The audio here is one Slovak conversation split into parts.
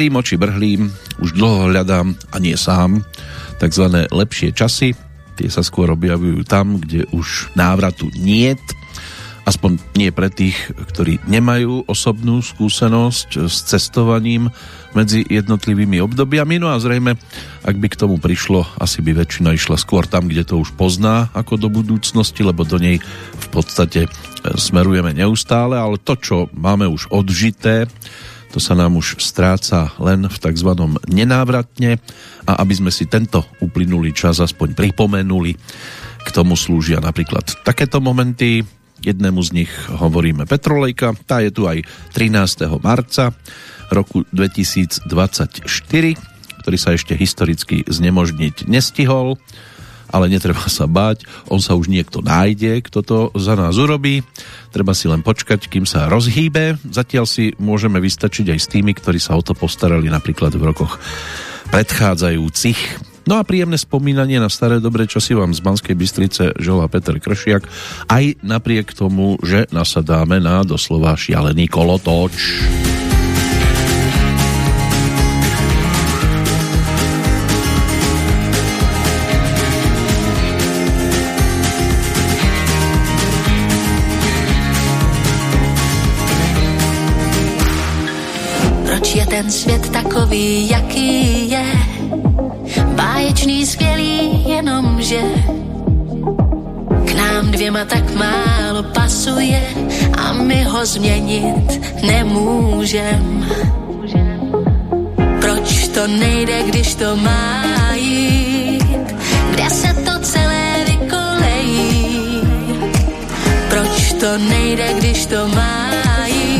Brhlím oči brhlím, už dlho hľadám a nie sám, takzvané lepšie časy, tie sa skôr objavujú tam, kde už návratu niet, aspoň nie pre tých, ktorí nemajú osobnú skúsenosť s cestovaním medzi jednotlivými obdobiami. No a zrejme, ak by k tomu prišlo, asi by väčšina išla skôr tam, kde to už pozná ako do budúcnosti, lebo do nej v podstate smerujeme neustále, ale to, čo máme už odžité, to sa nám už stráca len v tzv. nenávratne a aby sme si tento uplynulý čas aspoň pripomenuli, k tomu slúžia napríklad takéto momenty, jednému z nich hovoríme Petrolejka, tá je tu aj 13. marca roku 2024, ktorý sa ešte historicky znemožniť nestihol, ale netreba sa báť, on sa už niekto nájde, kto to za nás urobí. Treba si len počkať, kým sa rozhýbe. Zatiaľ si môžeme vystačiť aj s tými, ktorí sa o to postarali napríklad v rokoch predchádzajúcich. No a príjemné spomínanie na staré dobré časy vám z Banskej Bystrice želá Peter Kršiak, aj napriek tomu, že nasadáme na doslova šialený kolotoč. Ten svět takový, jaký je. Báječný, skvělý, jenomže k nám dvěma tak málo pasuje a my ho změnit nemůžem. Proč to nejde, když to má jít? Kde se to celé vykolejí? Proč to nejde, když to má jít?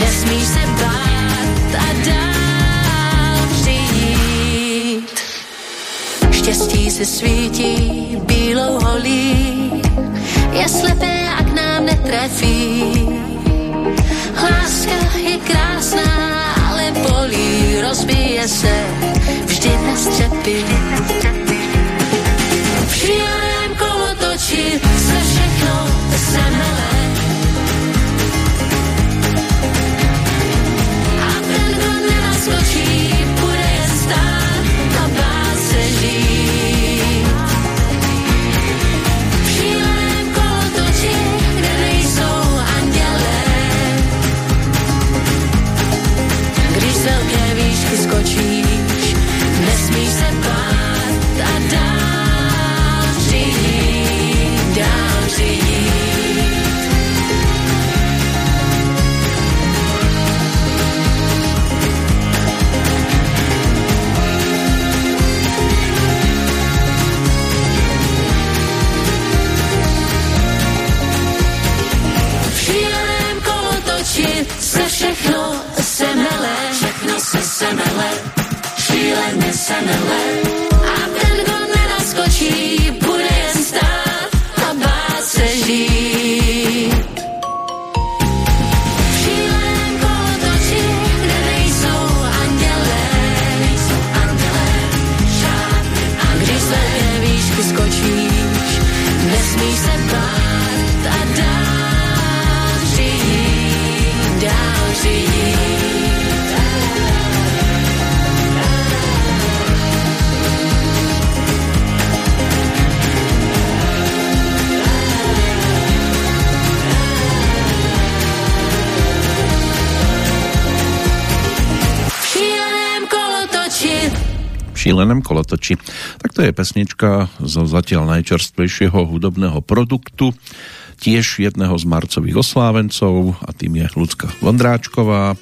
nesmíš se bát a dál přijít. Štěstí se svítí bílou holí, je slepé a k nám netrefí. Láska je krásná, ale bolí, rozbije se vždy na střepy. V šíleném kolotoči se všechno zamele. Semele, sana šílenom kolotoči. Tak to je pesnička zo zatiaľ najčerstvejšieho hudobného produktu, tiež jedného z marcových oslávencov a tým je Lucka Vondráčková,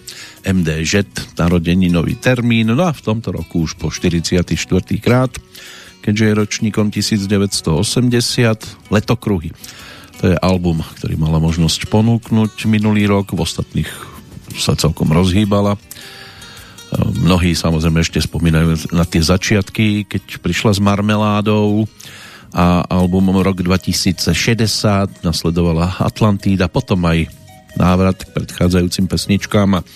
MD Jet, nový termín, no a v tomto roku už po 44. krát, keďže je ročníkom 1980, Letokruhy. To je album, ktorý mala možnosť ponúknuť minulý rok, v ostatných sa celkom rozhýbala mnohí samozrejme ešte spomínajú na tie začiatky, keď prišla s marmeládou a albumom rok 2060 nasledovala Atlantída, potom aj návrat k predchádzajúcim pesničkám a e,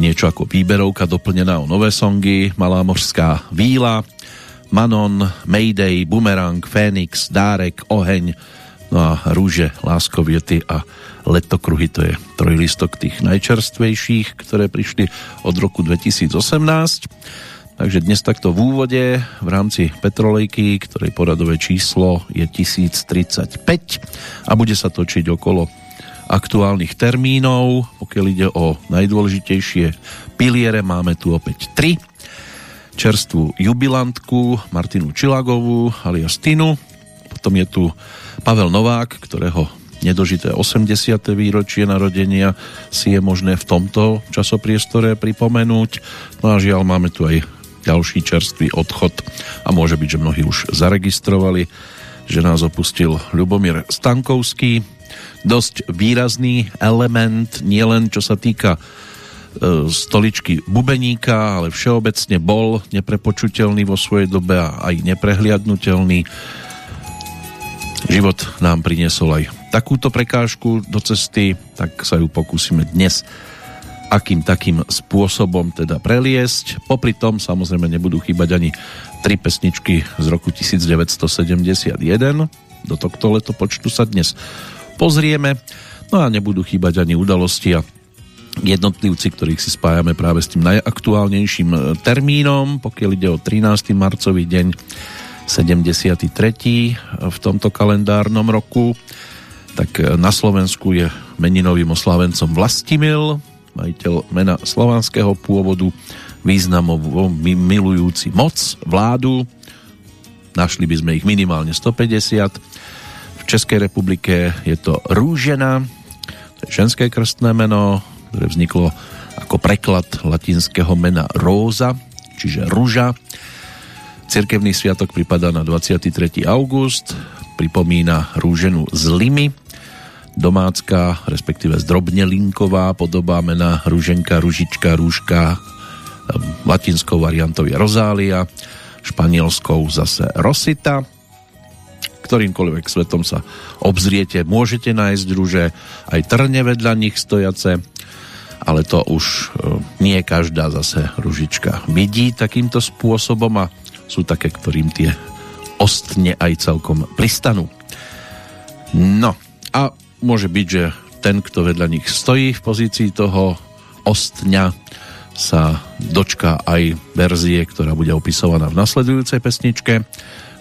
niečo ako výberovka doplnená o nové songy, Malá mořská víla, Manon, Mayday, Bumerang, Fénix, Dárek, Oheň, no a Rúže, Láskoviety a Letokruhy, to je trojlistok tých najčerstvejších, ktoré prišli od roku 2018. Takže dnes takto v úvode v rámci Petrolejky, ktorej poradové číslo je 1035 a bude sa točiť okolo aktuálnych termínov. Pokiaľ ide o najdôležitejšie piliere, máme tu opäť tri čerstvú jubilantku Martinu Čilagovú alias Tinu. Potom je tu Pavel Novák, ktorého nedožité 80. výročie narodenia si je možné v tomto časopriestore pripomenúť. No a žiaľ, máme tu aj ďalší čerstvý odchod a môže byť, že mnohí už zaregistrovali, že nás opustil Ľubomír Stankovský. Dosť výrazný element, nielen čo sa týka E, stoličky bubeníka, ale všeobecne bol neprepočuteľný vo svojej dobe a aj neprehliadnutelný. Život nám priniesol aj takúto prekážku do cesty, tak sa ju pokúsime dnes akým takým spôsobom teda preliesť. Popri tom samozrejme nebudú chýbať ani tri pesničky z roku 1971. Do tohto letopočtu sa dnes pozrieme. No a nebudú chýbať ani udalosti a jednotlivci, ktorých si spájame práve s tým najaktuálnejším e, termínom, pokiaľ ide o 13. marcový deň 73. v tomto kalendárnom roku, tak e, na Slovensku je meninovým oslávencom Vlastimil, majiteľ mena slovanského pôvodu, významovo milujúci moc, vládu. Našli by sme ich minimálne 150. V Českej republike je to Rúžena, to je ženské krstné meno, ktoré vzniklo ako preklad latinského mena Róza, čiže Ruža. Cirkevný sviatok pripadá na 23. august, pripomína rúženu z Limy, domácka, respektíve zdrobnelinková podoba mena Rúženka, Ružička, Rúška, latinskou variantou je Rozália, španielskou zase Rosita. Ktorýmkoľvek svetom sa obzriete, môžete nájsť rúže, aj trne vedľa nich stojace, ale to už e, nie každá zase ružička vidí takýmto spôsobom a sú také, ktorým tie ostne aj celkom pristanú. No a môže byť, že ten, kto vedľa nich stojí v pozícii toho ostňa, sa dočká aj verzie, ktorá bude opisovaná v nasledujúcej pesničke.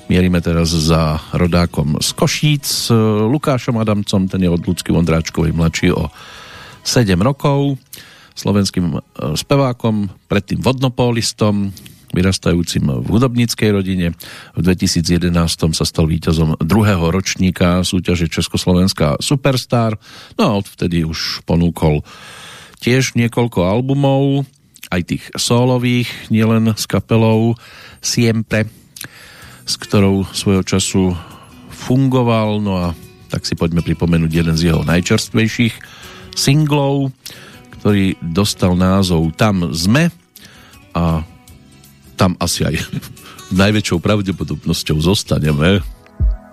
Mierime teraz za rodákom z Košíc, Lukášom Adamcom, ten je od Ľudsky Vondráčkovej mladší o 7 rokov slovenským e, spevákom, predtým vodnopólistom, vyrastajúcim v hudobníckej rodine. V 2011 sa stal víťazom druhého ročníka súťaže Československá Superstar. No a odvtedy už ponúkol tiež niekoľko albumov, aj tých solových, nielen s kapelou Siempre, s ktorou svojho času fungoval. No a tak si poďme pripomenúť jeden z jeho najčerstvejších singlov, ktorý dostal názov Tam sme a tam asi aj najväčšou pravdepodobnosťou zostaneme.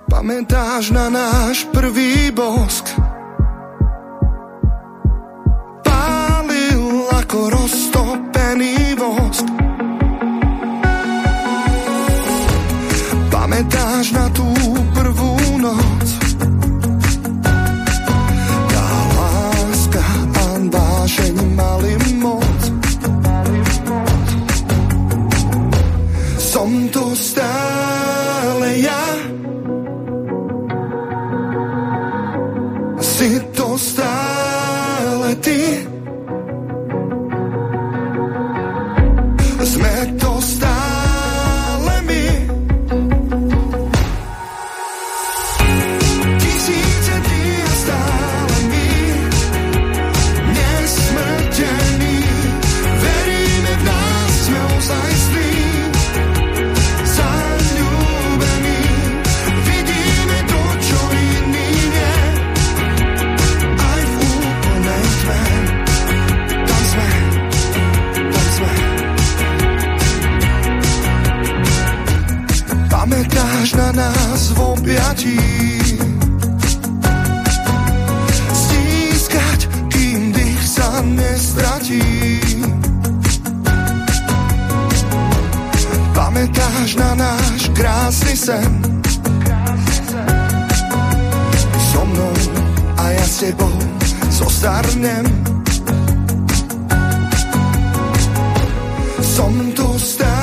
Pamätáš na náš prvý bosk? Pálil ako roztopený vosk. Pamätáš na tú Som tu Pamätáš na náš krásny sen? So mnou a ja s tebou zostarnem. Som tu stále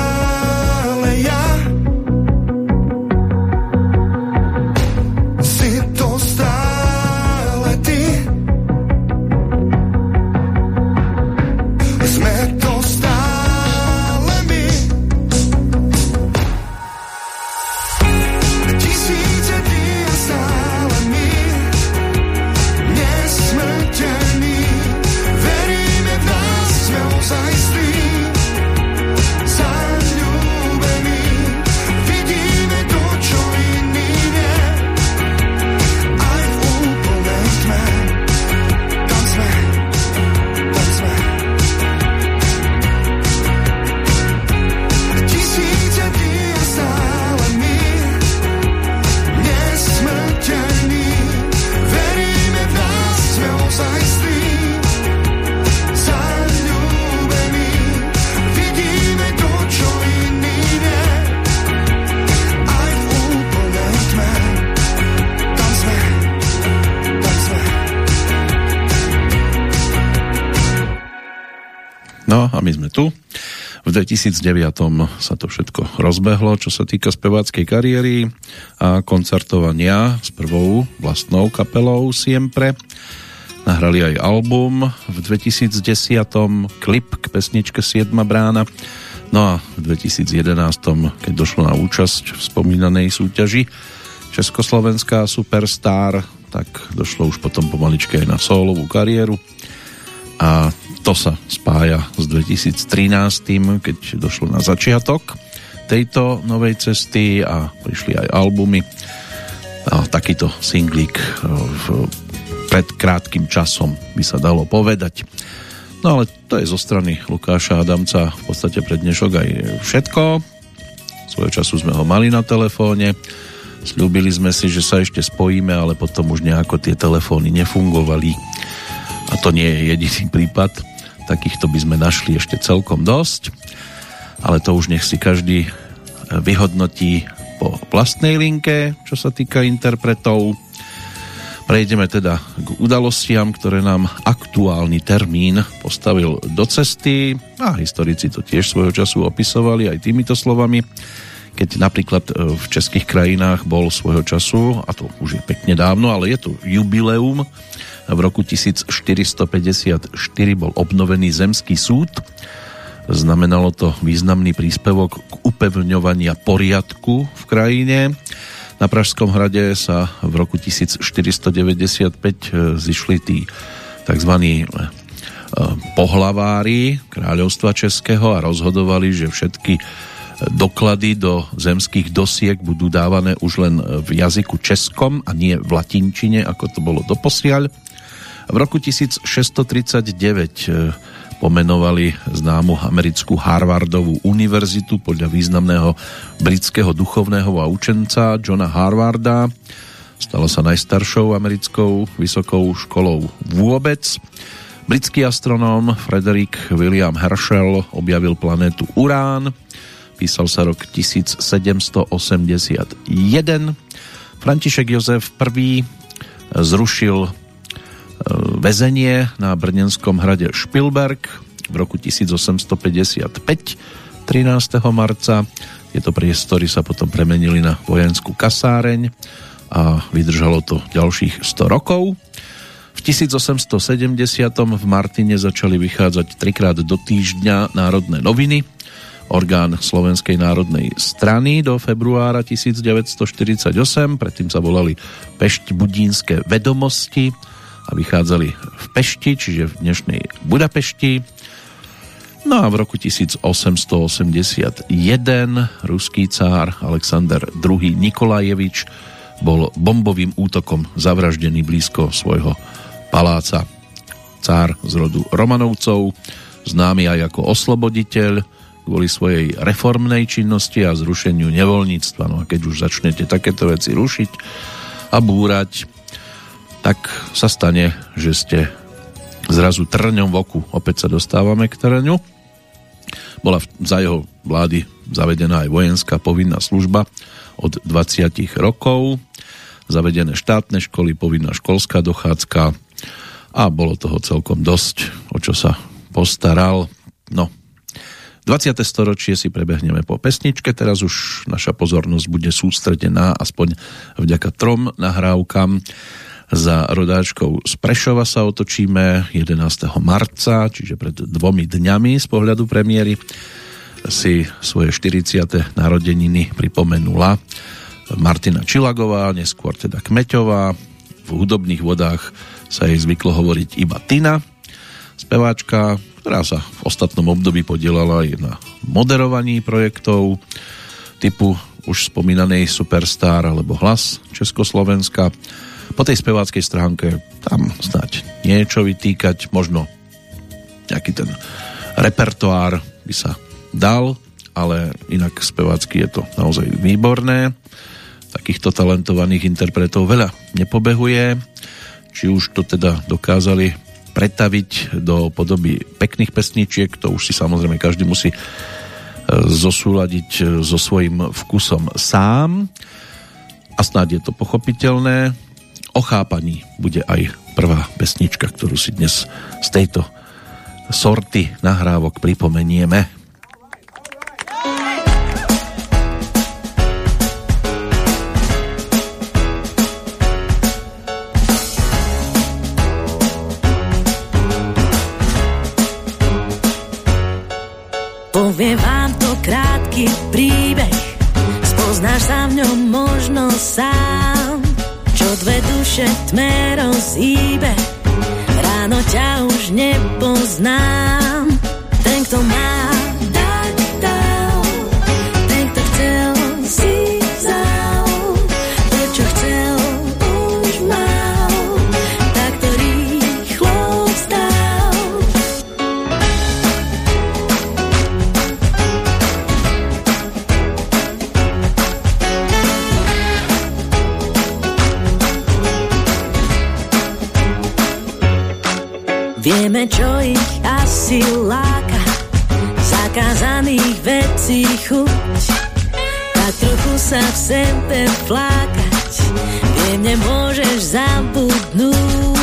a my sme tu. V 2009 sa to všetko rozbehlo, čo sa týka speváckej kariéry a koncertovania s prvou vlastnou kapelou Siempre. Nahrali aj album v 2010 klip k pesničke 7 brána. No a v 2011, keď došlo na účasť v spomínanej súťaži Československá Superstar, tak došlo už potom pomaličke aj na solovú kariéru a to sa spája s 2013, keď došlo na začiatok tejto novej cesty a prišli aj albumy a takýto singlík e, pred krátkým časom by sa dalo povedať. No ale to je zo strany Lukáša Adamca v podstate pre dnešok aj všetko. Svojho času sme ho mali na telefóne. Sľúbili sme si, že sa ešte spojíme, ale potom už nejako tie telefóny nefungovali. A to nie je jediný prípad. Takýchto by sme našli ešte celkom dosť. Ale to už nech si každý vyhodnotí po vlastnej linke, čo sa týka interpretov. Prejdeme teda k udalostiam, ktoré nám aktuálny termín postavil do cesty a historici to tiež svojho času opisovali aj týmito slovami. Keď napríklad e, v českých krajinách bol svojho času, a to už je pekne dávno, ale je to jubileum, v roku 1454 bol obnovený Zemský súd. Znamenalo to významný príspevok k upevňovania poriadku v krajine. Na Pražskom hrade sa v roku 1495 zišli tí tzv. pohlavári kráľovstva Českého a rozhodovali, že všetky doklady do zemských dosiek budú dávané už len v jazyku českom a nie v latinčine, ako to bolo doposiaľ. V roku 1639 pomenovali známu americkú Harvardovú univerzitu podľa významného britského duchovného a učenca Johna Harvarda. Stala sa najstaršou americkou vysokou školou vôbec. Britský astronóm Frederick William Herschel objavil planétu Urán. Písal sa rok 1781. František Jozef I zrušil väzenie na brnenskom hrade Špilberg v roku 1855 13. marca. Tieto priestory sa potom premenili na vojenskú kasáreň a vydržalo to ďalších 100 rokov. V 1870. v Martine začali vychádzať trikrát do týždňa národné noviny. Orgán Slovenskej národnej strany do februára 1948, predtým sa volali Pešť Budínske vedomosti, a vychádzali v Pešti, čiže v dnešnej Budapešti. No a v roku 1881 ruský cár Alexander II. Nikolajevič bol bombovým útokom zavraždený blízko svojho paláca. Cár z rodu Romanovcov, známy aj ako osloboditeľ, kvôli svojej reformnej činnosti a zrušeniu nevoľníctva. No a keď už začnete takéto veci rušiť a búrať, tak sa stane, že ste zrazu trňom v oku. Opäť sa dostávame k trňu. Bola za jeho vlády zavedená aj vojenská povinná služba od 20 rokov, zavedené štátne školy, povinná školská dochádzka a bolo toho celkom dosť, o čo sa postaral. No, 20. storočie si prebehneme po pesničke, teraz už naša pozornosť bude sústredená aspoň vďaka trom nahrávkam. Za rodáčkou z Prešova sa otočíme 11. marca, čiže pred dvomi dňami z pohľadu premiéry si svoje 40. narodeniny pripomenula Martina Čilagová, neskôr teda Kmeťová. V hudobných vodách sa jej zvyklo hovoriť iba Tina, speváčka, ktorá sa v ostatnom období podielala aj na moderovaní projektov typu už spomínanej Superstar alebo Hlas Československa. Po tej speváckej stránke tam snať niečo vytýkať, možno nejaký ten repertoár by sa dal, ale inak spevácky je to naozaj výborné. Takýchto talentovaných interpretov veľa nepobehuje, či už to teda dokázali pretaviť do podoby pekných pesničiek, to už si samozrejme každý musí e, zosúľadiť e, so svojím vkusom sám a snáď je to pochopiteľné. O chápaní bude aj prvá pesnička, ktorú si dnes z tejto sorty nahrávok pripomenieme. Poviem duše tme rozhýbe, ráno ťa už nepoznám, ten, kto má čo ich asi láka, zakázaných vecí chuť. Tak trochu sa v sebe flákať, viem, nemôžeš zabudnúť.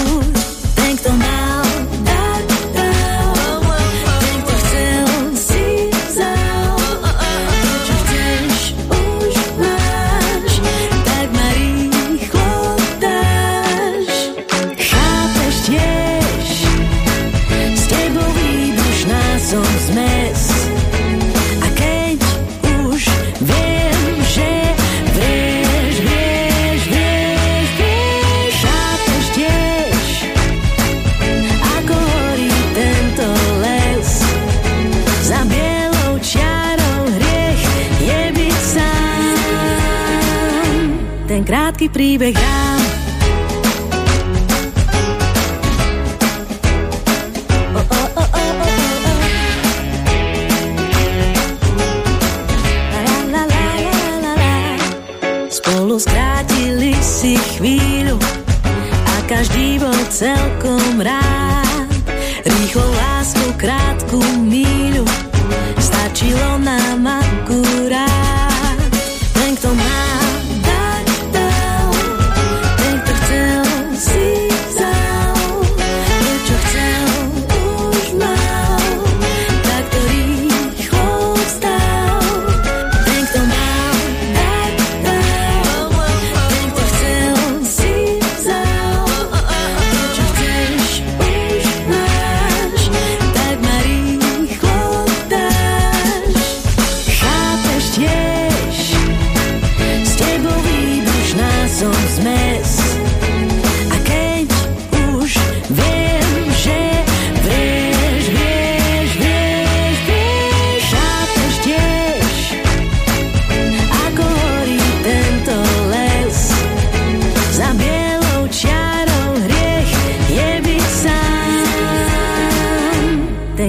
Príbeh dám.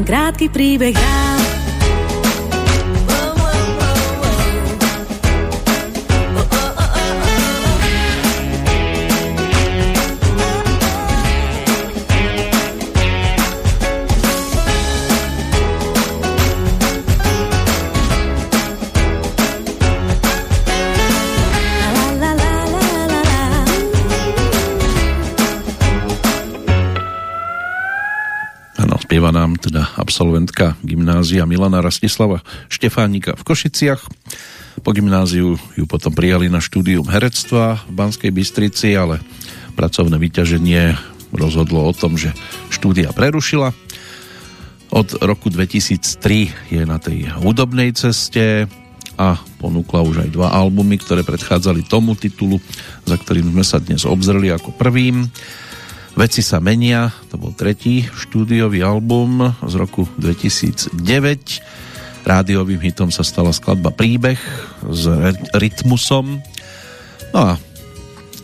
Krátky príbeh dám. Absolventka gymnázia Milana Rastislava Štefánika v Košiciach. Po gymnáziu ju potom prijali na štúdium herectva v Banskej Bystrici, ale pracovné vyťaženie rozhodlo o tom, že štúdia prerušila. Od roku 2003 je na tej hudobnej ceste a ponúkla už aj dva albumy, ktoré predchádzali tomu titulu, za ktorým sme sa dnes obzreli ako prvým. Veci sa menia, to bol tretí štúdiový album z roku 2009. Rádiovým hitom sa stala skladba Príbeh s rytmusom. No a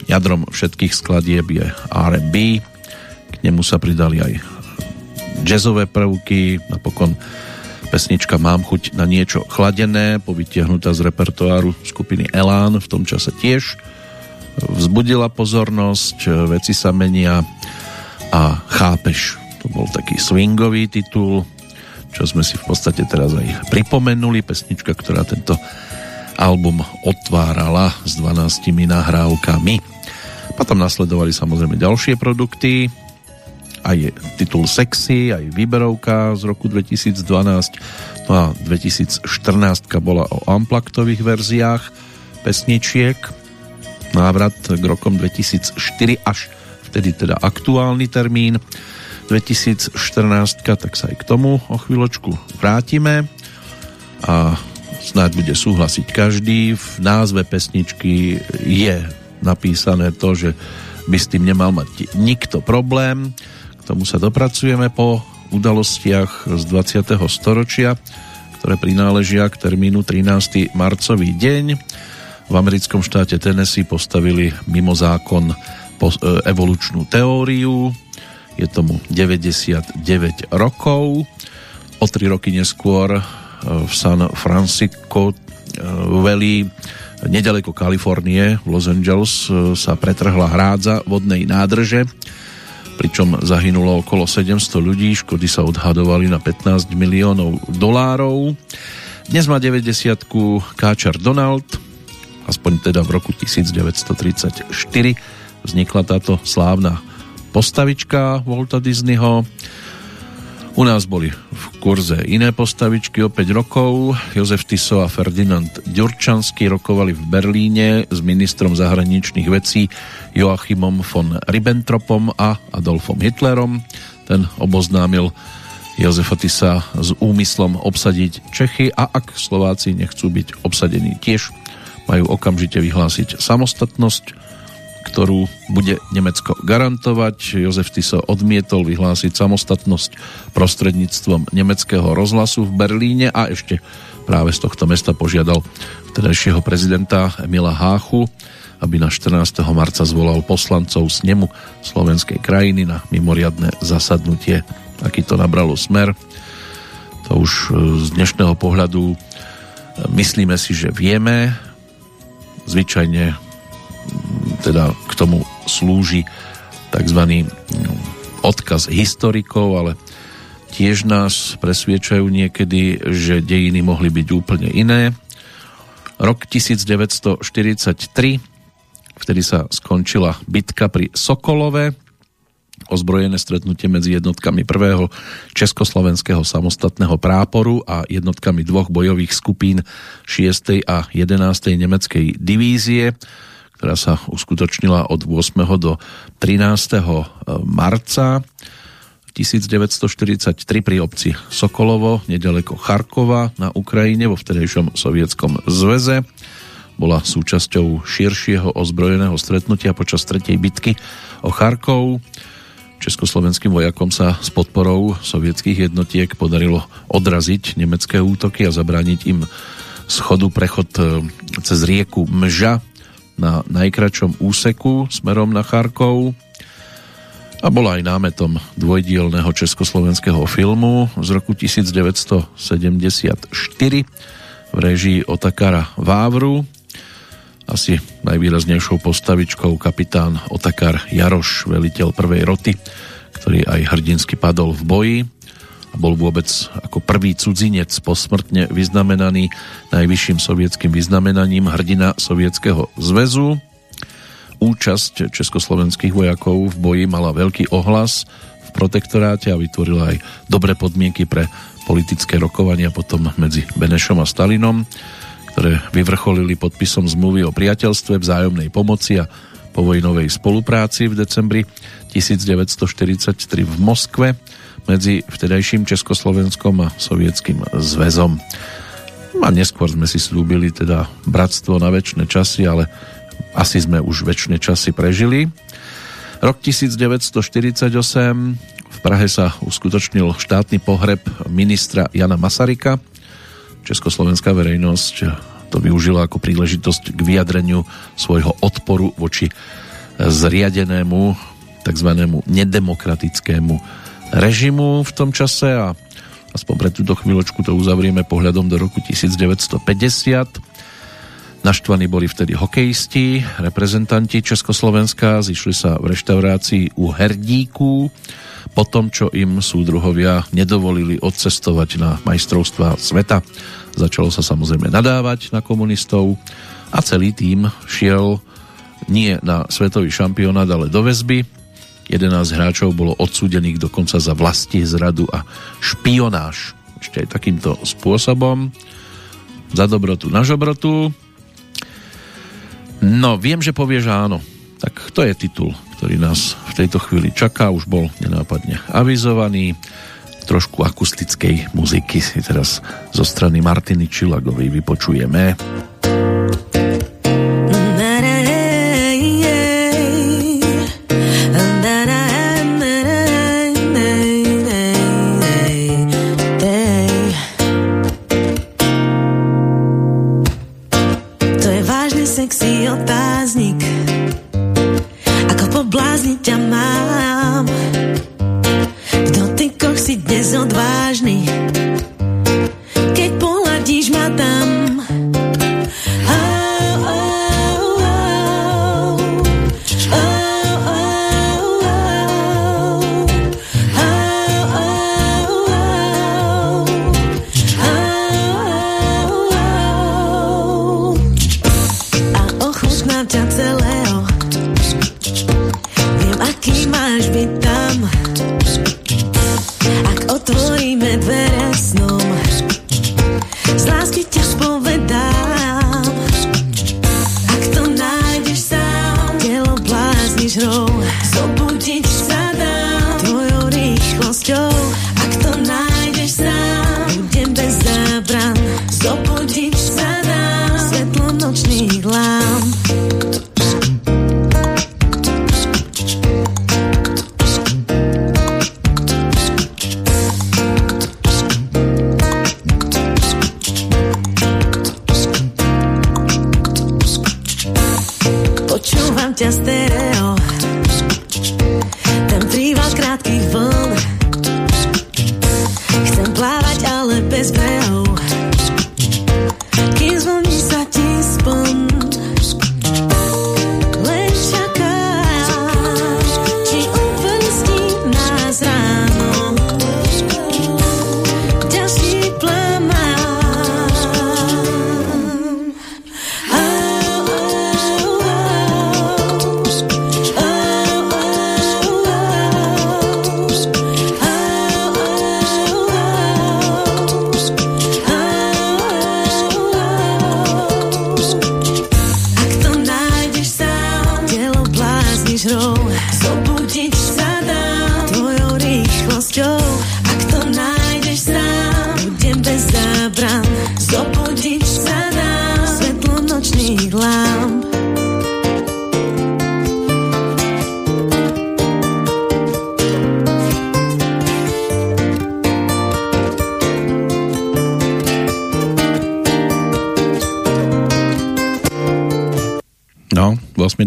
jadrom všetkých skladieb je R&B. K nemu sa pridali aj jazzové prvky, napokon pesnička Mám chuť na niečo chladené, povytiahnutá z repertoáru skupiny Elán, v tom čase tiež vzbudila pozornosť, veci sa menia a chápeš. To bol taký swingový titul, čo sme si v podstate teraz aj pripomenuli. Pesnička, ktorá tento album otvárala s 12 nahrávkami. Potom nasledovali samozrejme ďalšie produkty, aj titul Sexy, aj výberovka z roku 2012, no a 2014 bola o amplaktových verziách pesničiek, návrat k rokom 2004 až vtedy teda aktuálny termín 2014, tak sa aj k tomu o chvíľočku vrátime a snáď bude súhlasiť každý. V názve pesničky je napísané to, že by s tým nemal mať nikto problém. K tomu sa dopracujeme po udalostiach z 20. storočia, ktoré prináležia k termínu 13. marcový deň v americkom štáte Tennessee postavili mimo zákon evolučnú teóriu. Je tomu 99 rokov. O 3 roky neskôr e, v San Francisco e, Valley nedaleko Kalifornie v Los Angeles sa pretrhla hrádza vodnej nádrže pričom zahynulo okolo 700 ľudí, škody sa odhadovali na 15 miliónov dolárov. Dnes má 90 káčar Donald, aspoň teda v roku 1934 vznikla táto slávna postavička Walta Disneyho. U nás boli v kurze iné postavičky o 5 rokov. Jozef Tiso a Ferdinand Ďurčanský rokovali v Berlíne s ministrom zahraničných vecí Joachimom von Ribbentropom a Adolfom Hitlerom. Ten oboznámil Jozefa Tisa s úmyslom obsadiť Čechy a ak Slováci nechcú byť obsadení tiež, majú okamžite vyhlásiť samostatnosť, ktorú bude Nemecko garantovať. Jozef Tiso odmietol vyhlásiť samostatnosť prostredníctvom nemeckého rozhlasu v Berlíne a ešte práve z tohto mesta požiadal vtedajšieho prezidenta Emila Háchu, aby na 14. marca zvolal poslancov z nemu slovenskej krajiny na mimoriadne zasadnutie. Aký to nabralo smer, to už e, z dnešného pohľadu e, myslíme si, že vieme, zvyčajne teda k tomu slúži tzv. No, odkaz historikov, ale tiež nás presviečajú niekedy, že dejiny mohli byť úplne iné. Rok 1943, vtedy sa skončila bitka pri Sokolove, ozbrojené stretnutie medzi jednotkami prvého Československého samostatného práporu a jednotkami dvoch bojových skupín 6. a 11. nemeckej divízie, ktorá sa uskutočnila od 8. do 13. marca 1943 pri obci Sokolovo, nedaleko Charkova na Ukrajine vo vtedejšom sovietskom zväze. Bola súčasťou širšieho ozbrojeného stretnutia počas tretej bitky o Charkov Československým vojakom sa s podporou sovietských jednotiek podarilo odraziť nemecké útoky a zabrániť im schodu prechod e, cez rieku Mža na najkračom úseku smerom na Charkov a bola aj námetom dvojdielného československého filmu z roku 1974 v režii Otakara Vávru asi najvýraznejšou postavičkou kapitán Otakar Jaroš, veliteľ prvej roty, ktorý aj hrdinsky padol v boji bol vôbec ako prvý cudzinec posmrtne vyznamenaný najvyšším sovietským vyznamenaním hrdina Sovietskeho zväzu. Účasť československých vojakov v boji mala veľký ohlas v protektoráte a vytvorila aj dobré podmienky pre politické rokovania potom medzi Benešom a Stalinom, ktoré vyvrcholili podpisom zmluvy o priateľstve, vzájomnej pomoci a povojnovej spolupráci v decembri 1943 v Moskve medzi vtedajším Československom a Sovietským zväzom. A neskôr sme si slúbili teda bratstvo na väčšie časy, ale asi sme už väčšie časy prežili. Rok 1948 v Prahe sa uskutočnil štátny pohreb ministra Jana Masarika. Československá verejnosť to využila ako príležitosť k vyjadreniu svojho odporu voči zriadenému tzv. nedemokratickému režimu v tom čase a aspoň pre túto chvíľočku to uzavrieme pohľadom do roku 1950. Naštvaní boli vtedy hokejisti, reprezentanti Československa, zišli sa v reštaurácii u Herdíku, po tom, čo im súdruhovia nedovolili odcestovať na majstrovstva sveta. Začalo sa samozrejme nadávať na komunistov a celý tým šiel nie na svetový šampionát, ale do väzby. 11 hráčov bolo odsúdených dokonca za vlasti zradu a špionáž. Ešte aj takýmto spôsobom. Za dobrotu na žobrotu. No, viem, že povieš áno. Tak to je titul ktorý nás v tejto chvíli čaká, už bol nenápadne avizovaný. Trošku akustickej muziky si teraz zo strany Martiny Čilagovej vypočujeme. control.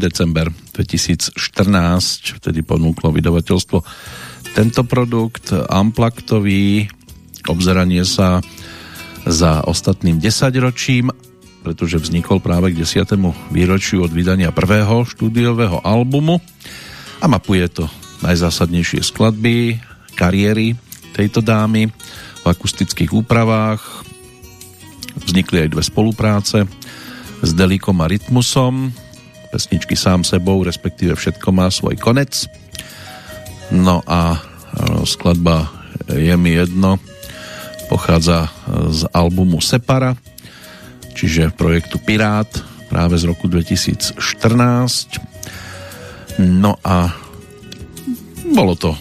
December 2014, vtedy ponúklo vydavateľstvo tento produkt, Amplaktový, obzeranie sa za ostatným desaťročím, pretože vznikol práve k 10. výročiu od vydania prvého štúdiového albumu a mapuje to najzásadnejšie skladby, kariéry tejto dámy v akustických úpravách. Vznikli aj dve spolupráce s Delikom a Rytmusom, pesničky sám sebou, respektíve všetko má svoj konec. No a skladba Je mi jedno pochádza z albumu Separa, čiže projektu Pirát práve z roku 2014. No a bolo to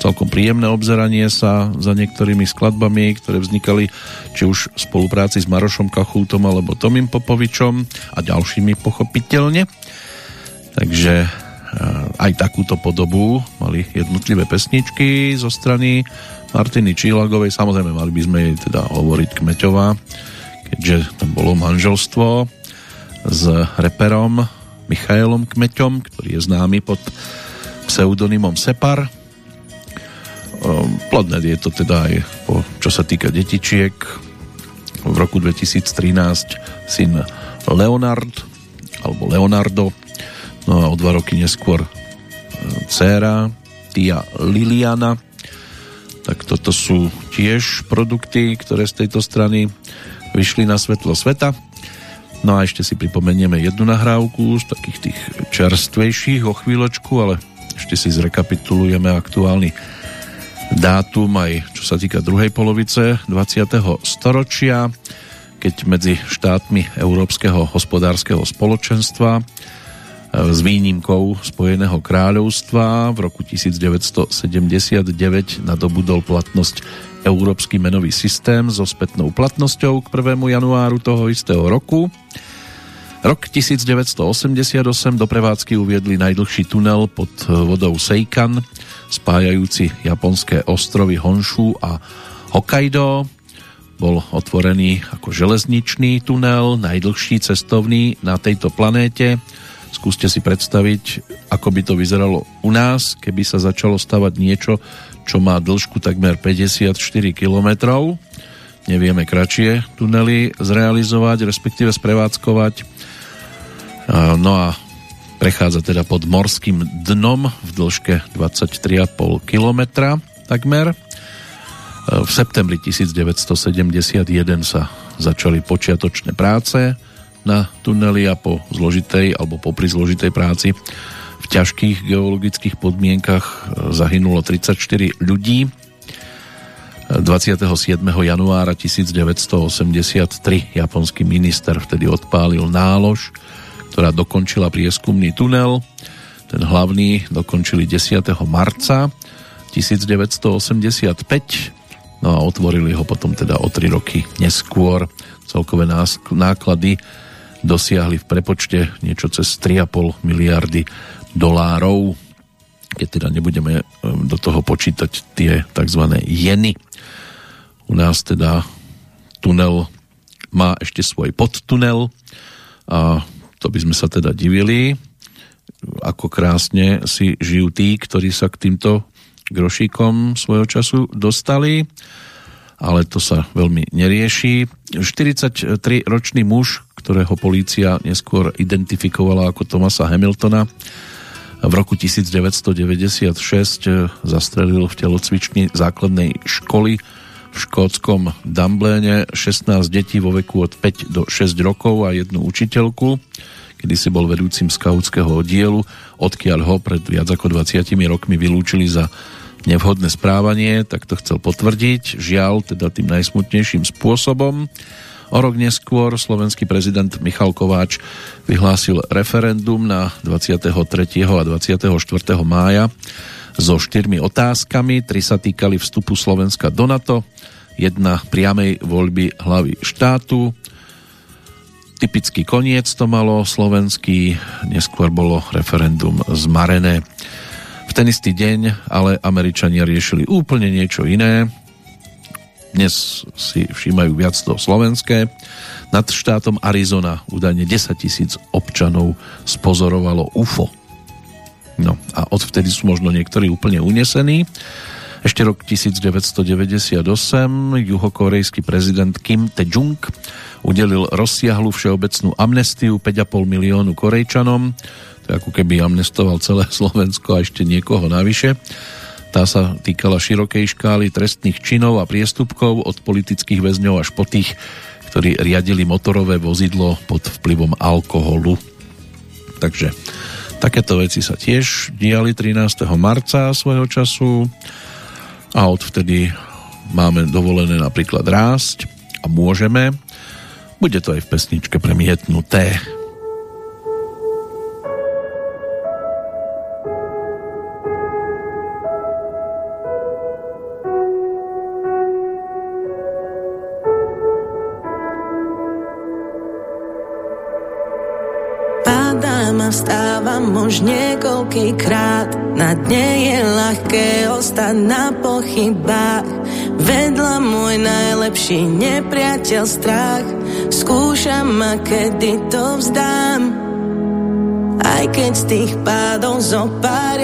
celkom príjemné obzeranie sa za niektorými skladbami, ktoré vznikali či už v spolupráci s Marošom Kachútom alebo Tomim Popovičom a ďalšími pochopiteľne. Takže eh, aj takúto podobu mali jednotlivé pesničky zo strany Martiny Čílagovej. Samozrejme, mali by sme jej teda hovoriť Kmeťová, keďže tam bolo manželstvo s reperom Michailom Kmeťom, ktorý je známy pod pseudonymom Separ Ehm, plodné je to teda aj po, čo sa týka detičiek. V roku 2013 syn Leonard alebo Leonardo no a o dva roky neskôr ehm, dcéra Tia Liliana tak toto sú tiež produkty, ktoré z tejto strany vyšli na svetlo sveta. No a ešte si pripomenieme jednu nahrávku z takých tých čerstvejších o chvíľočku, ale ešte si zrekapitulujeme aktuálny dátum aj čo sa týka druhej polovice 20. storočia, keď medzi štátmi Európskeho hospodárskeho spoločenstva e, s výnimkou Spojeného kráľovstva v roku 1979 nadobudol platnosť Európsky menový systém so spätnou platnosťou k 1. januáru toho istého roku. Rok 1988 do prevádzky uviedli najdlhší tunel pod vodou Seikan, spájajúci japonské ostrovy Honshu a Hokkaido. Bol otvorený ako železničný tunel, najdlhší cestovný na tejto planéte. Skúste si predstaviť, ako by to vyzeralo u nás, keby sa začalo stavať niečo, čo má dĺžku takmer 54 km. Nevieme kratšie tunely zrealizovať, respektíve sprevádzkovať. No a Prechádza teda pod morským dnom v dĺžke 23,5 km takmer. V septembri 1971 sa začali počiatočné práce na tuneli a po zložitej alebo popri zložitej práci v ťažkých geologických podmienkach zahynulo 34 ľudí. 27. januára 1983 japonský minister vtedy odpálil nálož ktorá dokončila prieskumný tunel. Ten hlavný dokončili 10. marca 1985 no a otvorili ho potom teda o 3 roky neskôr. Celkové náklady dosiahli v prepočte niečo cez 3,5 miliardy dolárov, keď teda nebudeme do toho počítať tie tzv. jeny. U nás teda tunel má ešte svoj podtunel a to by sme sa teda divili, ako krásne si žijú tí, ktorí sa k týmto grošíkom svojho času dostali, ale to sa veľmi nerieši. 43-ročný muž, ktorého polícia neskôr identifikovala ako Thomasa Hamiltona, v roku 1996 zastrelil v telocvični základnej školy v škótskom Dumbléne 16 detí vo veku od 5 do 6 rokov a jednu učiteľku kedy si bol vedúcim skautského oddielu, odkiaľ ho pred viac ako 20 rokmi vylúčili za nevhodné správanie, tak to chcel potvrdiť. Žiaľ, teda tým najsmutnejším spôsobom. O rok neskôr slovenský prezident Michal Kováč vyhlásil referendum na 23. a 24. mája so štyrmi otázkami. Tri sa týkali vstupu Slovenska do NATO, jedna priamej voľby hlavy štátu, typický koniec to malo slovenský, neskôr bolo referendum zmarené. V ten istý deň ale Američania riešili úplne niečo iné. Dnes si všímajú viac to slovenské. Nad štátom Arizona údajne 10 tisíc občanov spozorovalo UFO. No a odvtedy sú možno niektorí úplne unesení. Ešte rok 1998 juhokorejský prezident Kim Tae-jung udelil rozsiahlu všeobecnú amnestiu 5,5 miliónu Korejčanom. To ako keby amnestoval celé Slovensko a ešte niekoho navyše. Tá sa týkala širokej škály trestných činov a priestupkov od politických väzňov až po tých, ktorí riadili motorové vozidlo pod vplyvom alkoholu. Takže takéto veci sa tiež diali 13. marca svojho času. a odvtedy máme dovolené napríklad rásť a môžeme. Bude to aj v pesničke premietnuté. Vstávam už niekoľkýkrát. Na dne je ľahké ostať na pochybách. Vedľa môj najlepší nepriateľ strach. Skúšam ma, kedy to vzdám. Aj keď z tých pádov zo pár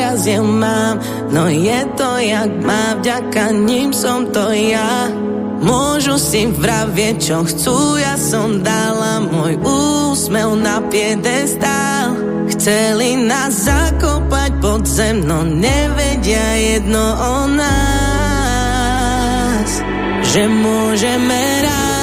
mám. No je to jak má, vďaka ním som to ja Môžu si vravieť, čo chcú, ja som dala môj úsmev na piedestál. Chceli nás zakopať pod zem, no nevedia jedno o nás, že môžeme rásť.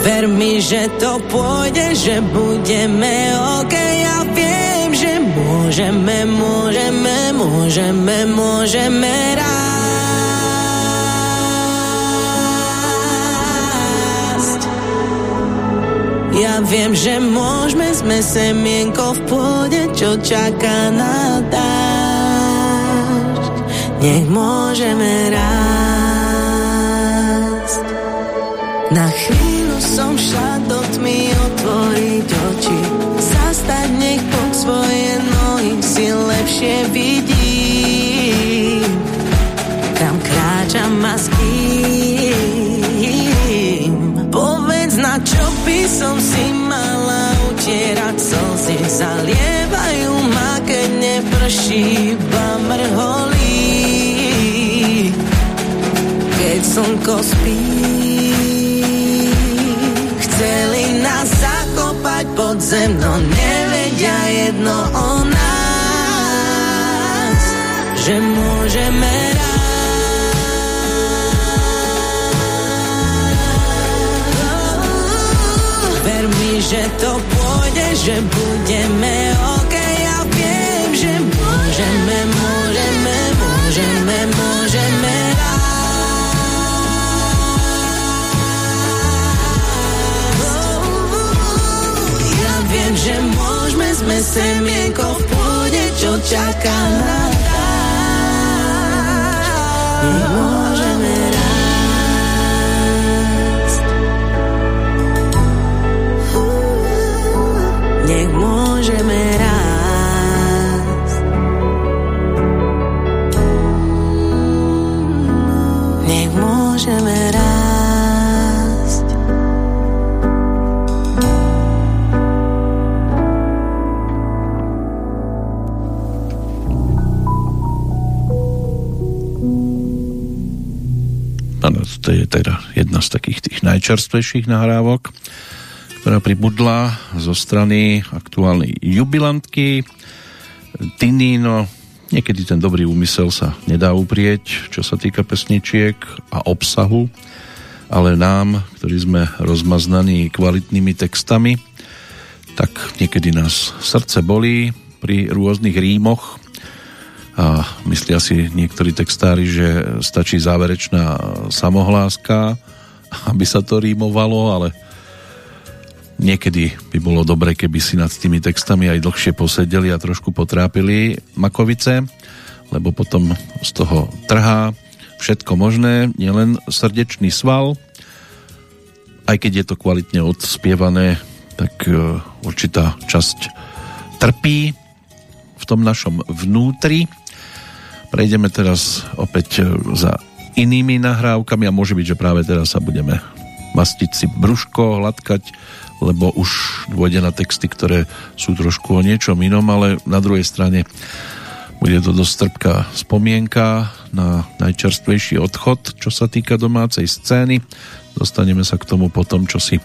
Ver mi, že to pôjde, že budeme ok, ja viem, môžeme, môžeme, môžeme, môžeme rásť. Ja viem, že môžeme, sme semienko v pôde, čo čaká na dážď. Nech môžeme rásť. Na chvíľu si lepšie vidím. Kam kráčam a s kým. Povedz, na čo by som si mala utierať slzy. Zalievajú ma, keď neprší, iba mrholí. Keď slnko spí, chceli nás zakopať pod zem, no nevedia jedno o že môžeme rásť. Ver mi, že to pôjde, že budeme ok, ja viem, že môžeme, môžeme, môžeme, môžeme Ja viem, že môžeme, sme semienko v pôde, čo čaká na dážď. Môžeme najčerstvejších nahrávok, ktorá pribudla zo strany aktuálnej jubilantky. Tiny, no niekedy ten dobrý úmysel sa nedá uprieť, čo sa týka pesničiek a obsahu, ale nám, ktorí sme rozmaznaní kvalitnými textami, tak niekedy nás srdce bolí pri rôznych rímoch, a myslia si niektorí textári, že stačí záverečná samohláska, aby sa to rímovalo, ale niekedy by bolo dobre, keby si nad tými textami aj dlhšie posedeli a trošku potrápili makovice, lebo potom z toho trhá všetko možné, nielen srdečný sval, aj keď je to kvalitne odspievané, tak e, určitá časť trpí v tom našom vnútri. Prejdeme teraz opäť za inými nahrávkami a môže byť, že práve teraz sa budeme mastiť si brúško, hladkať, lebo už dôjde na texty, ktoré sú trošku o niečom inom, ale na druhej strane bude to dosť trpká spomienka na najčerstvejší odchod, čo sa týka domácej scény. Dostaneme sa k tomu potom, čo si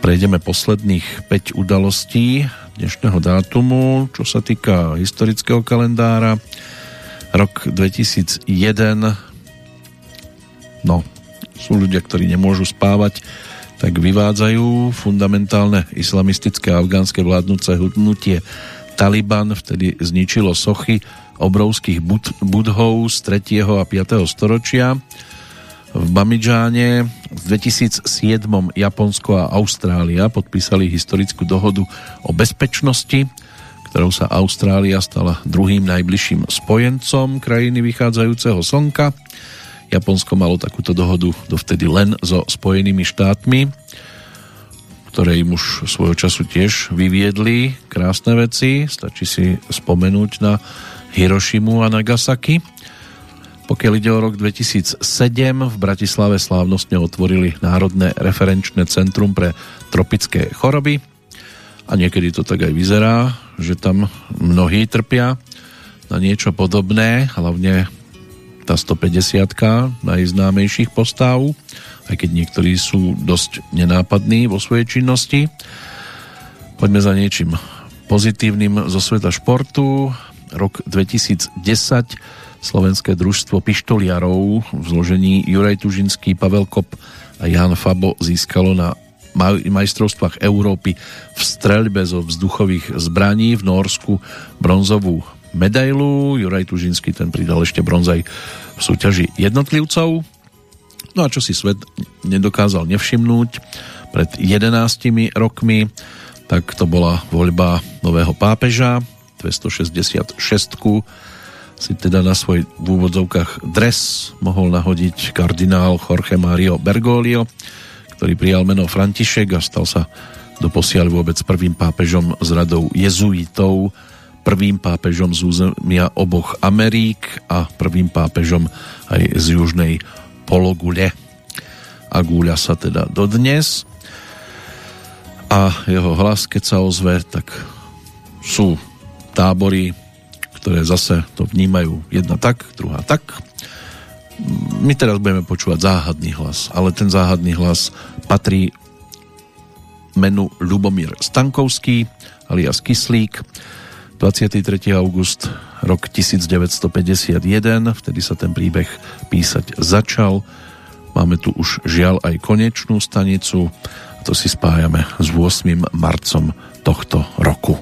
prejdeme posledných 5 udalostí dnešného dátumu, čo sa týka historického kalendára rok 2001 no, sú ľudia, ktorí nemôžu spávať tak vyvádzajú fundamentálne islamistické afgánske vládnúce hnutie Taliban vtedy zničilo sochy obrovských bud- budhov z 3. a 5. storočia. V Bamidžáne v 2007 Japonsko a Austrália podpísali historickú dohodu o bezpečnosti, ktorou sa Austrália stala druhým najbližším spojencom krajiny vychádzajúceho slnka. Japonsko malo takúto dohodu dovtedy len so Spojenými štátmi, ktoré im už svojho času tiež vyviedli krásne veci. Stačí si spomenúť na Hirošimu a Nagasaki. Pokiaľ ide o rok 2007, v Bratislave slávnostne otvorili Národné referenčné centrum pre tropické choroby a niekedy to tak aj vyzerá, že tam mnohí trpia na niečo podobné, hlavne tá 150 najznámejších postáv, aj keď niektorí sú dosť nenápadní vo svojej činnosti. Poďme za niečím pozitívnym zo sveta športu. Rok 2010 Slovenské družstvo pištoliarov v zložení Juraj Tužinský, Pavel Kop a Jan Fabo získalo na majstrovstvách Európy v streľbe zo vzduchových zbraní v Norsku bronzovú medailu. Juraj Tužinský ten pridal ešte bronzaj v súťaži jednotlivcov. No a čo si svet nedokázal nevšimnúť pred 11 rokmi, tak to bola voľba nového pápeža 266 si teda na svoj v úvodzovkách dres mohol nahodiť kardinál Jorge Mario Bergoglio, ktorý prijal meno František a stal sa doposiaľ vôbec prvým pápežom z radou jezuitov, prvým pápežom z územia oboch Amerik a prvým pápežom aj z južnej pologule. A gúľa sa teda dodnes. A jeho hlas, keď sa ozve, tak sú tábory, ktoré zase to vnímajú jedna tak, druhá tak my teraz budeme počúvať záhadný hlas, ale ten záhadný hlas patrí menu Lubomír Stankovský alias Kyslík 23. august rok 1951 vtedy sa ten príbeh písať začal máme tu už žiaľ aj konečnú stanicu to si spájame s 8. marcom tohto roku.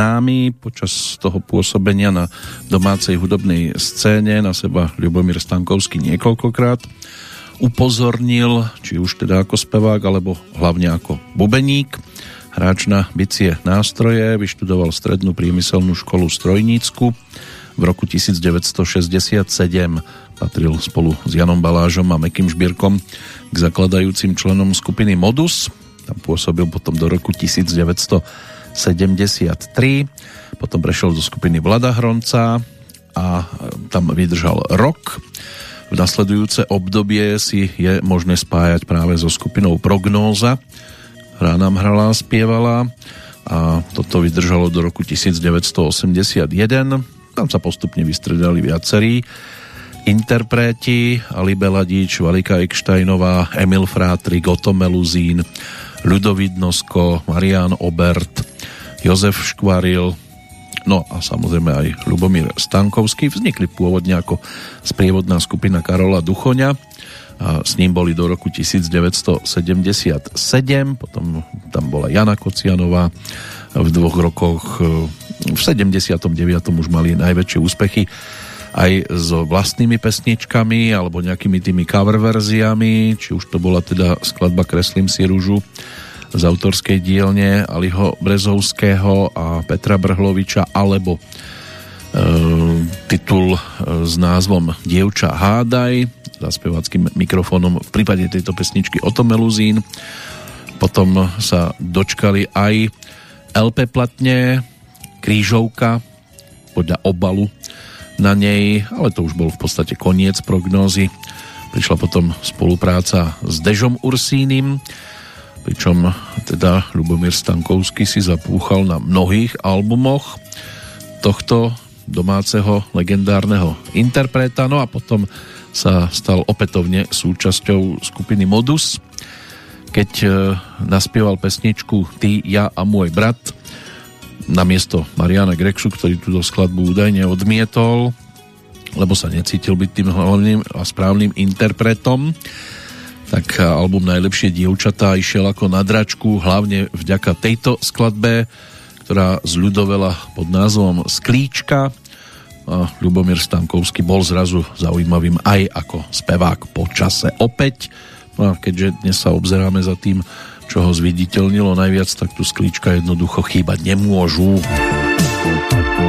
Známy počas toho pôsobenia na domácej hudobnej scéne. Na seba Ľubomír Stankovský niekoľkokrát upozornil, či už teda ako spevák, alebo hlavne ako bubeník. Hráč na bicie nástroje, vyštudoval strednú priemyselnú školu strojnícku. V roku 1967 patril spolu s Janom Balážom a Mekým Žbírkom k zakladajúcim členom skupiny Modus. Tam pôsobil potom do roku 1973. Potom prešiel do skupiny Vlada Hronca a tam vydržal rok. V nasledujúce obdobie si je možné spájať práve so skupinou Prognóza, ktorá nám hrala a spievala a toto vydržalo do roku 1981. Tam sa postupne vystredali viacerí interpreti Ali Beladič, Valika Ekštajnová, Emil Frátrik, Otto Meluzín, Nosko, Marian Obert, Jozef Škvaril, no a samozrejme aj Lubomír Stankovský. Vznikli pôvodne ako sprievodná skupina Karola Duchoňa a s ním boli do roku 1977, potom tam bola Jana Kocianová v dvoch rokoch v 79. už mali najväčšie úspechy aj so vlastnými pesničkami alebo nejakými tými cover verziami, či už to bola teda skladba Kreslím si rúžu z autorskej dielne Aliho Brezovského a Petra Brhloviča alebo e, titul e, s názvom Dievča hádaj za spevackým mikrofónom v prípade tejto pesničky Oto Meluzín potom sa dočkali aj LP platne Krížovka podľa obalu na nej, ale to už bol v podstate koniec prognózy. Prišla potom spolupráca s Dežom Ursínim, pričom teda Lubomír Stankovský si zapúchal na mnohých albumoch tohto domáceho legendárneho interpreta, no a potom sa stal opätovne súčasťou skupiny Modus, keď e, naspieval pesničku Ty, ja a môj brat – namiesto Mariana Grekšu, ktorý túto skladbu údajne odmietol, lebo sa necítil byť tým hlavným a správnym interpretom tak album Najlepšie dievčatá išiel ako na dračku, hlavne vďaka tejto skladbe, ktorá zľudovela pod názvom Sklíčka. A Ľubomír Stankovský bol zrazu zaujímavým aj ako spevák po čase opäť. No a keďže dnes sa obzeráme za tým, čo ho zviditeľnilo najviac, tak tu sklíčka jednoducho chýbať nemôžu. Potichu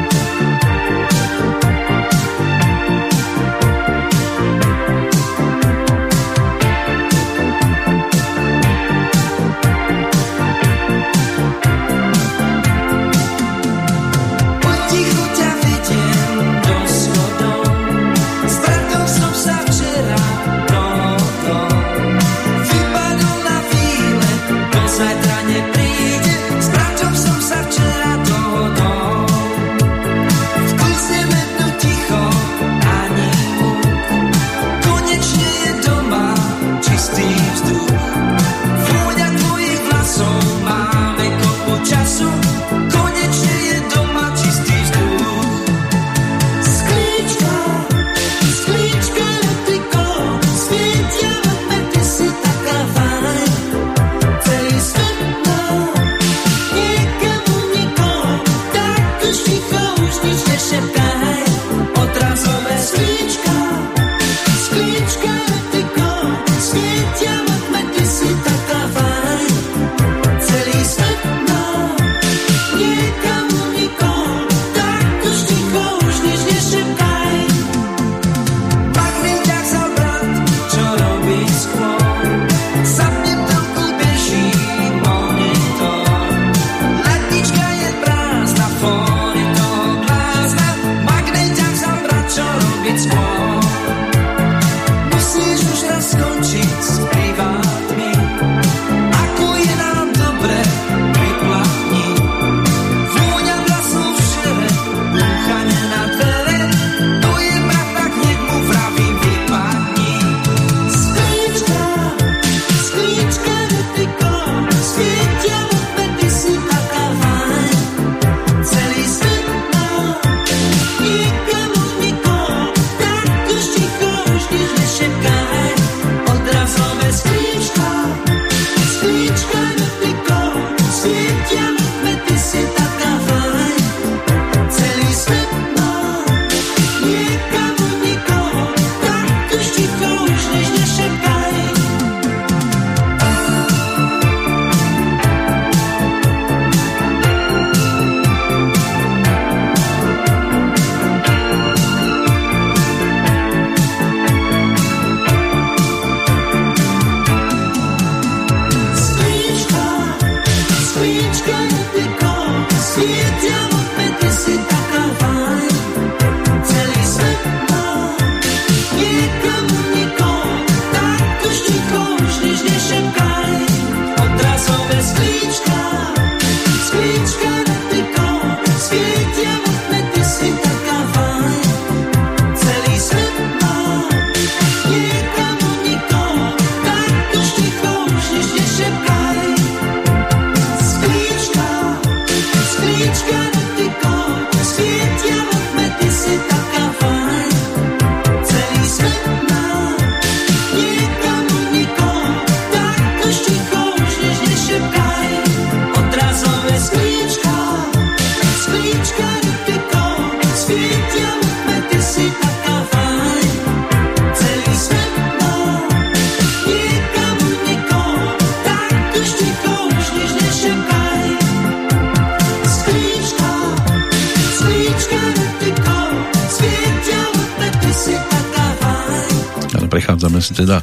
teda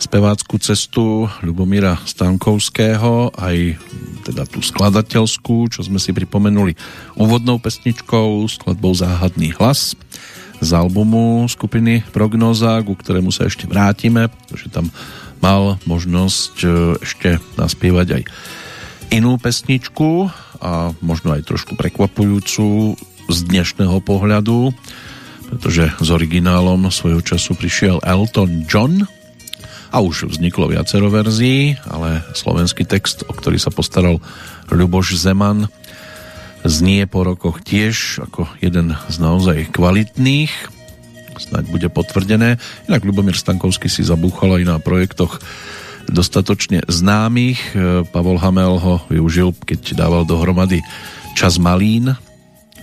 spevácku cestu Ľubomíra Stankovského, aj teda tú skladateľskú, čo sme si pripomenuli úvodnou pesničkou, skladbou Záhadný hlas z albumu skupiny Prognoza, ku ktorému sa ešte vrátime, pretože tam mal možnosť e, ešte naspievať aj inú pesničku a možno aj trošku prekvapujúcu z dnešného pohľadu pretože s originálom svojho času prišiel Elton John a už vzniklo viacero verzií, ale slovenský text, o ktorý sa postaral Ľuboš Zeman, znie po rokoch tiež ako jeden z naozaj kvalitných, snáď bude potvrdené. Inak Ľubomír Stankovský si zabúchal aj na projektoch dostatočne známych. Pavol Hamel ho využil, keď dával dohromady Čas Malín,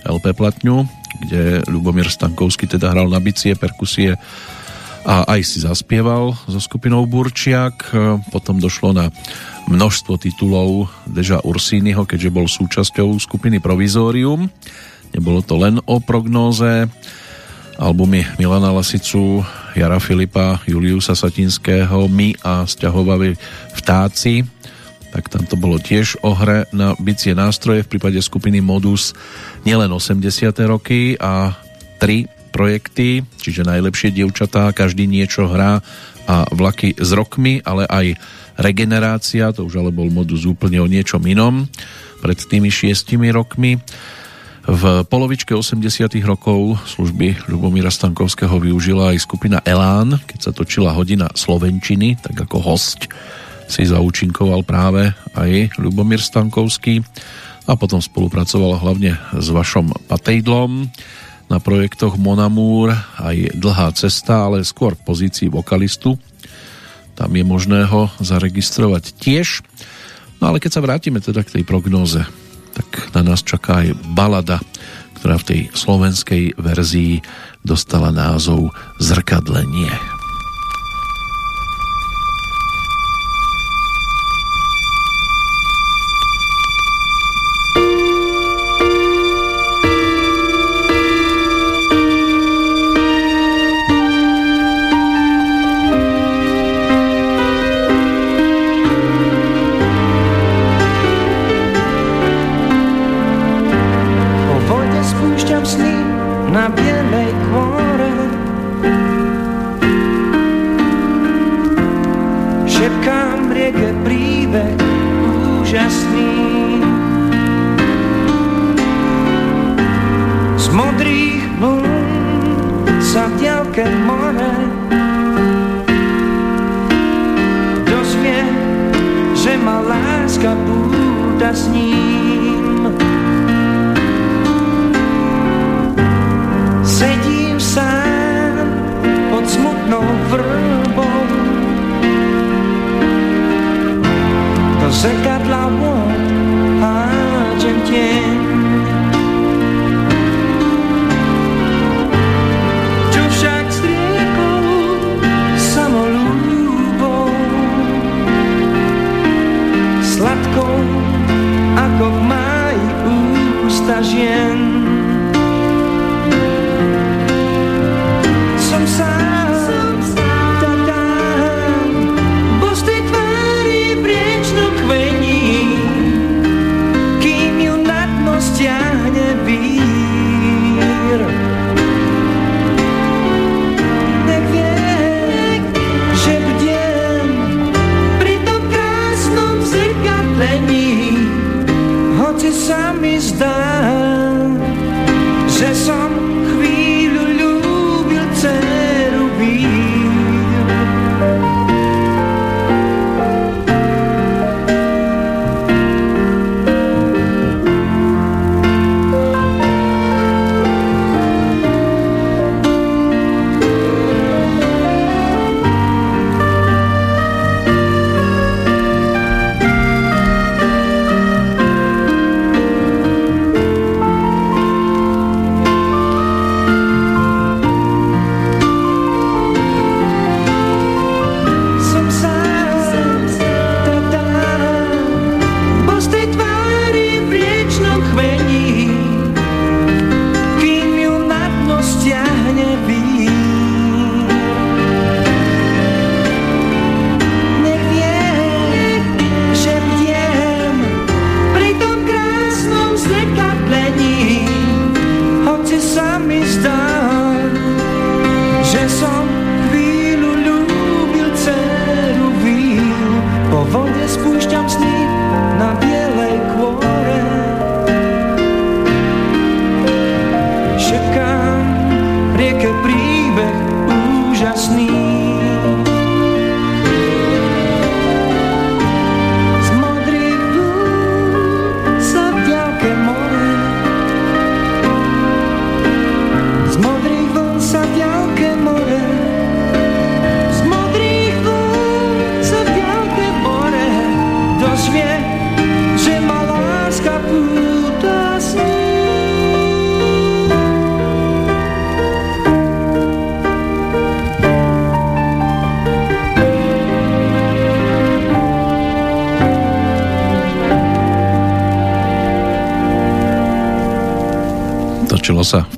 LP platňu, kde Ľubomír Stankovský teda hral na bicie, perkusie a aj si zaspieval so skupinou Burčiak. Potom došlo na množstvo titulov Deža Ursínyho, keďže bol súčasťou skupiny Provizorium. Nebolo to len o prognóze. Albumy Milana Lasicu, Jara Filipa, Juliusa Satinského, My a Sťahovaví vtáci tak tam to bolo tiež o hre na bicie nástroje v prípade skupiny Modus nielen 80. roky a tri projekty, čiže najlepšie dievčatá, každý niečo hrá a vlaky s rokmi, ale aj regenerácia, to už ale bol modus úplne o niečom inom pred tými šiestimi rokmi. V polovičke 80 rokov služby Ľubomíra Stankovského využila aj skupina Elán, keď sa točila hodina Slovenčiny, tak ako host si zaučinkoval práve aj Ľubomír Stankovský a potom spolupracoval hlavne s vašom Patejdlom na projektoch Monamúr aj Dlhá cesta, ale skôr v pozícii vokalistu. Tam je možné ho zaregistrovať tiež. No ale keď sa vrátime teda k tej prognóze, tak na nás čaká aj balada, ktorá v tej slovenskej verzii dostala názov Zrkadlenie. jasný.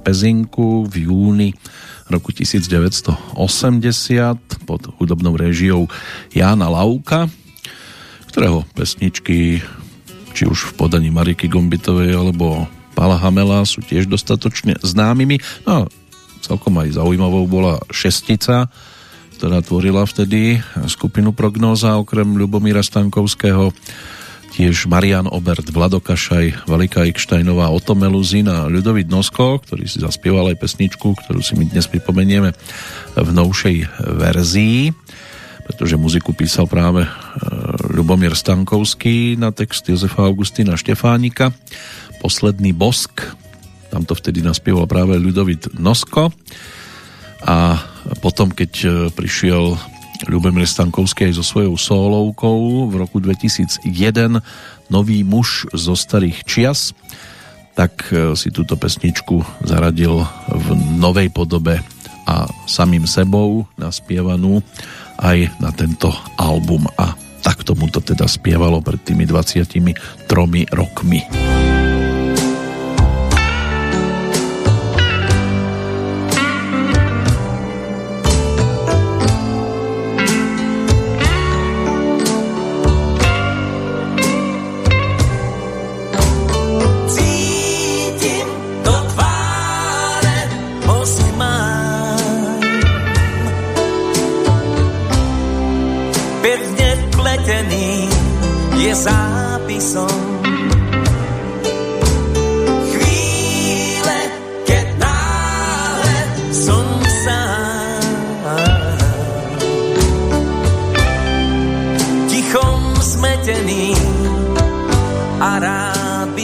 Pezinku v júni roku 1980 pod hudobnou réžiou Jána Lauka, ktorého pesničky či už v podaní Mariky Gombitovej alebo Pala Hamela sú tiež dostatočne známymi. No, celkom aj zaujímavou bola Šestica, ktorá tvorila vtedy skupinu Prognóza okrem Ľubomíra Stankovského tiež Marian Obert, Vlado Kašaj, Valika Ikštajnová, Oto Meluzín a Ľudovít Nosko, ktorý si zaspieval aj pesničku, ktorú si my dnes pripomenieme v novšej verzii, pretože muziku písal práve e, Ľubomír Stankovský na text Jozefa Augustína Štefánika. Posledný bosk, tam to vtedy naspieval práve Ľudovít Nosko a potom, keď e, prišiel Ľubomír Stankovský aj so svojou solovkou. V roku 2001 Nový muž zo starých čias. Tak e, si túto pesničku zaradil v novej podobe a samým sebou naspievanú aj na tento album. A tak tomu to teda spievalo pred tými 23 rokmi.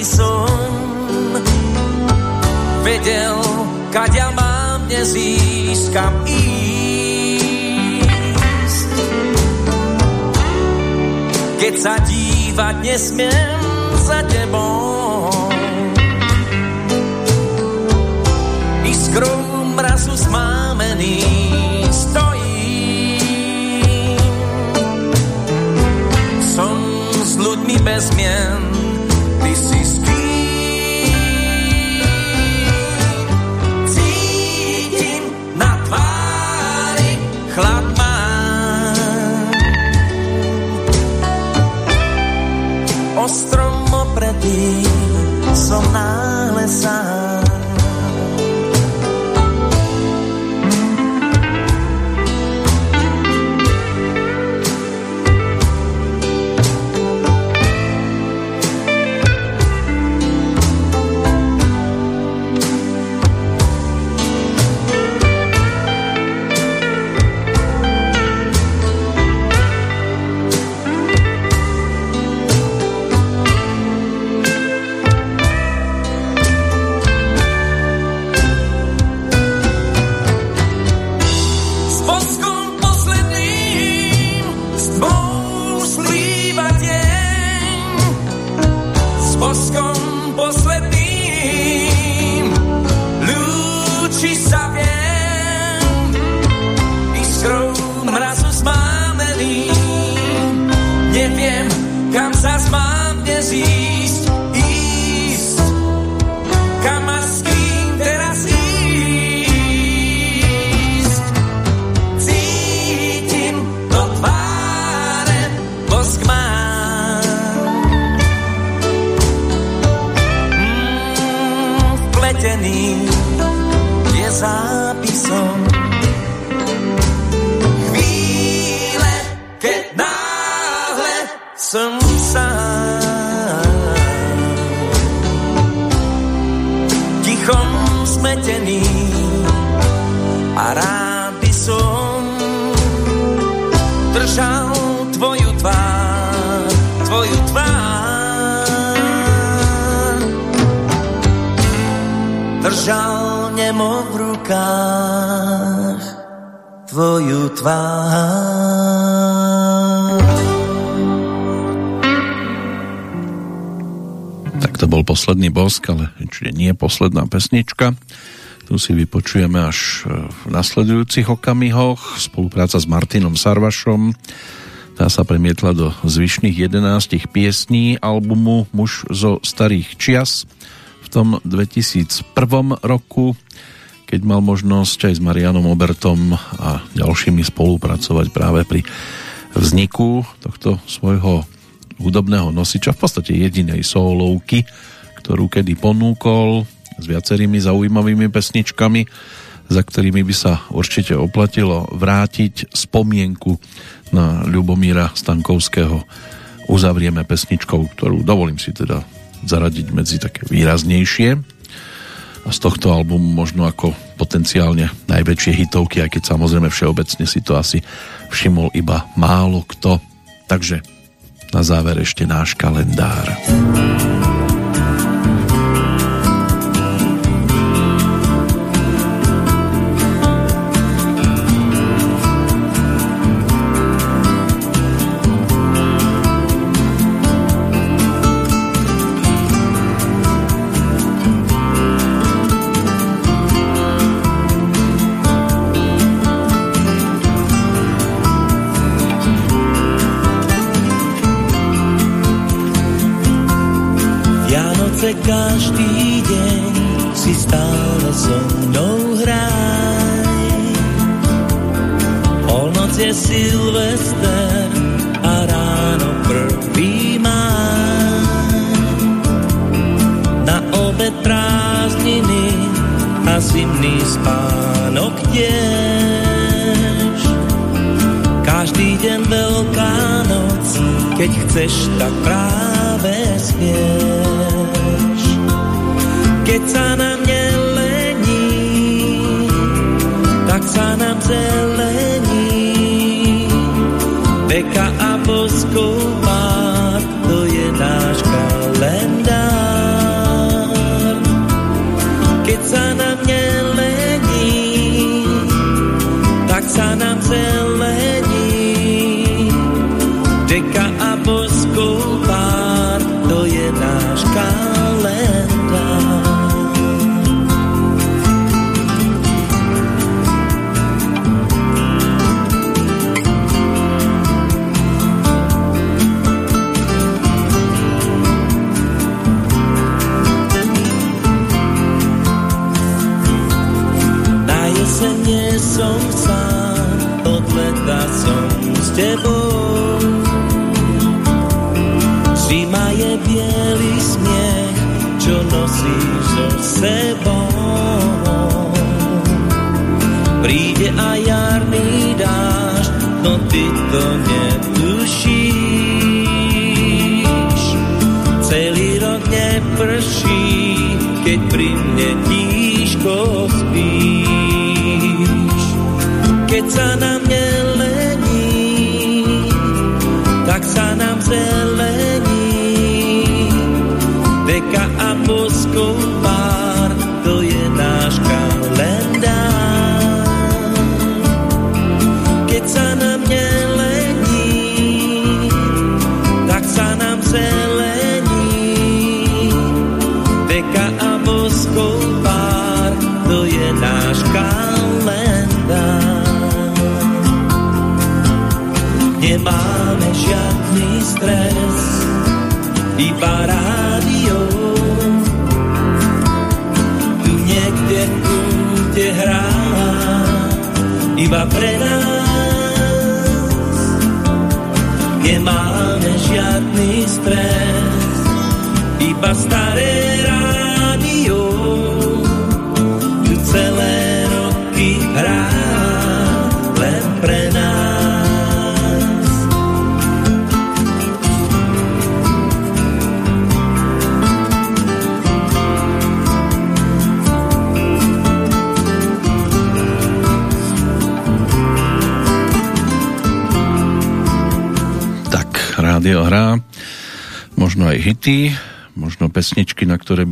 Som vedel, kaďa mám dnes ísť, kam ísť. Keď sa dívať nesmiem za tebou, iskrou mrazu zmámený stojím. Som s ľuďmi bez mien, opretý som náhle sám. Držal nemo v rukách tvoju tvár. Tak to bol posledný bosk, ale určite nie posledná pesnička. Tu si vypočujeme až e, v nasledujúcich okamihoch. Spolupráca s Martinom Sarvašom. Tá sa premietla do zvyšných 11 piesní albumu Muž zo starých čias v tom 2001 roku, keď mal možnosť aj s Marianom Obertom a ďalšími spolupracovať práve pri vzniku tohto svojho hudobného nosiča, v podstate jedinej solovky, ktorú kedy ponúkol s viacerými zaujímavými pesničkami, za ktorými by sa určite oplatilo vrátiť spomienku na Ľubomíra Stankovského. Uzavrieme pesničkou, ktorú dovolím si teda zaradiť medzi také výraznejšie a z tohto albumu možno ako potenciálne najväčšie hitovky, aj keď samozrejme všeobecne si to asi všimol iba málo kto. Takže na záver ešte náš kalendár. Vianoce každý deň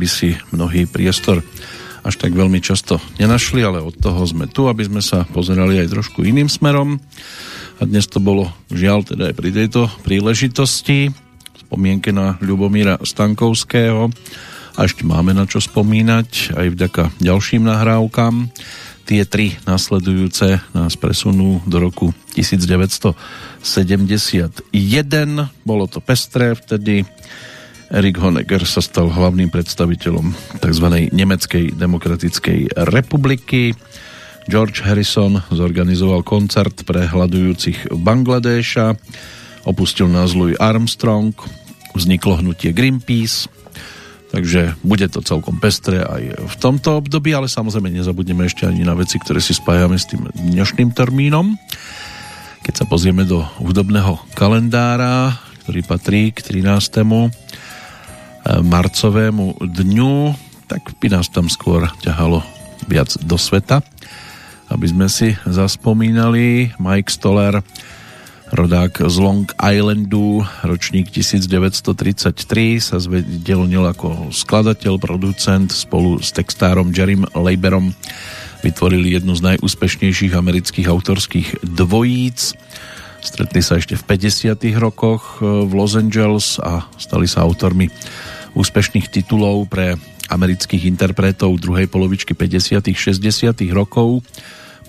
by si mnohý priestor až tak veľmi často nenašli, ale od toho sme tu, aby sme sa pozerali aj trošku iným smerom. A dnes to bolo žiaľ teda aj pri tejto príležitosti spomienke na Ľubomíra Stankovského a ešte máme na čo spomínať aj vďaka ďalším nahrávkam. Tie tri nasledujúce nás presunú do roku 1971. Bolo to pestré vtedy. Erik Honegger sa stal hlavným predstaviteľom tzv. Nemeckej demokratickej republiky. George Harrison zorganizoval koncert pre hľadujúcich Bangladéša. Opustil nás Louis Armstrong. Vzniklo hnutie Greenpeace. Takže bude to celkom pestré aj v tomto období, ale samozrejme nezabudneme ešte ani na veci, ktoré si spájame s tým dnešným termínom. Keď sa pozrieme do hudobného kalendára, ktorý patrí k 13. marcovému dňu, tak by nás tam skôr ťahalo viac do sveta. Aby sme si zaspomínali, Mike Stoller, rodák z Long Islandu, ročník 1933, sa zvedelnil ako skladateľ, producent spolu s textárom Jerrym Leiberom vytvorili jednu z najúspešnejších amerických autorských dvojíc. Stretli sa ešte v 50. rokoch v Los Angeles a stali sa autormi úspešných titulov pre amerických interpretov druhej polovičky 50. 60. rokov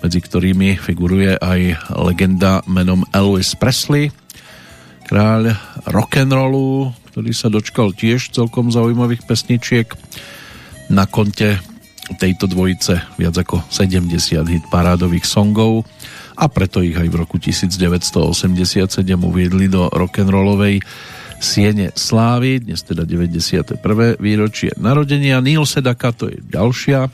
medzi ktorými figuruje aj legenda menom Elvis Presley, kráľ rock'n'rollu, ktorý sa dočkal tiež celkom zaujímavých pesničiek. Na konte tejto dvojice viac ako 70 hit parádových songov a preto ich aj v roku 1987 uviedli do rock'n'rollovej Siene Slávy, dnes teda 91. výročie narodenia. Neil Sedaka, to je ďalšia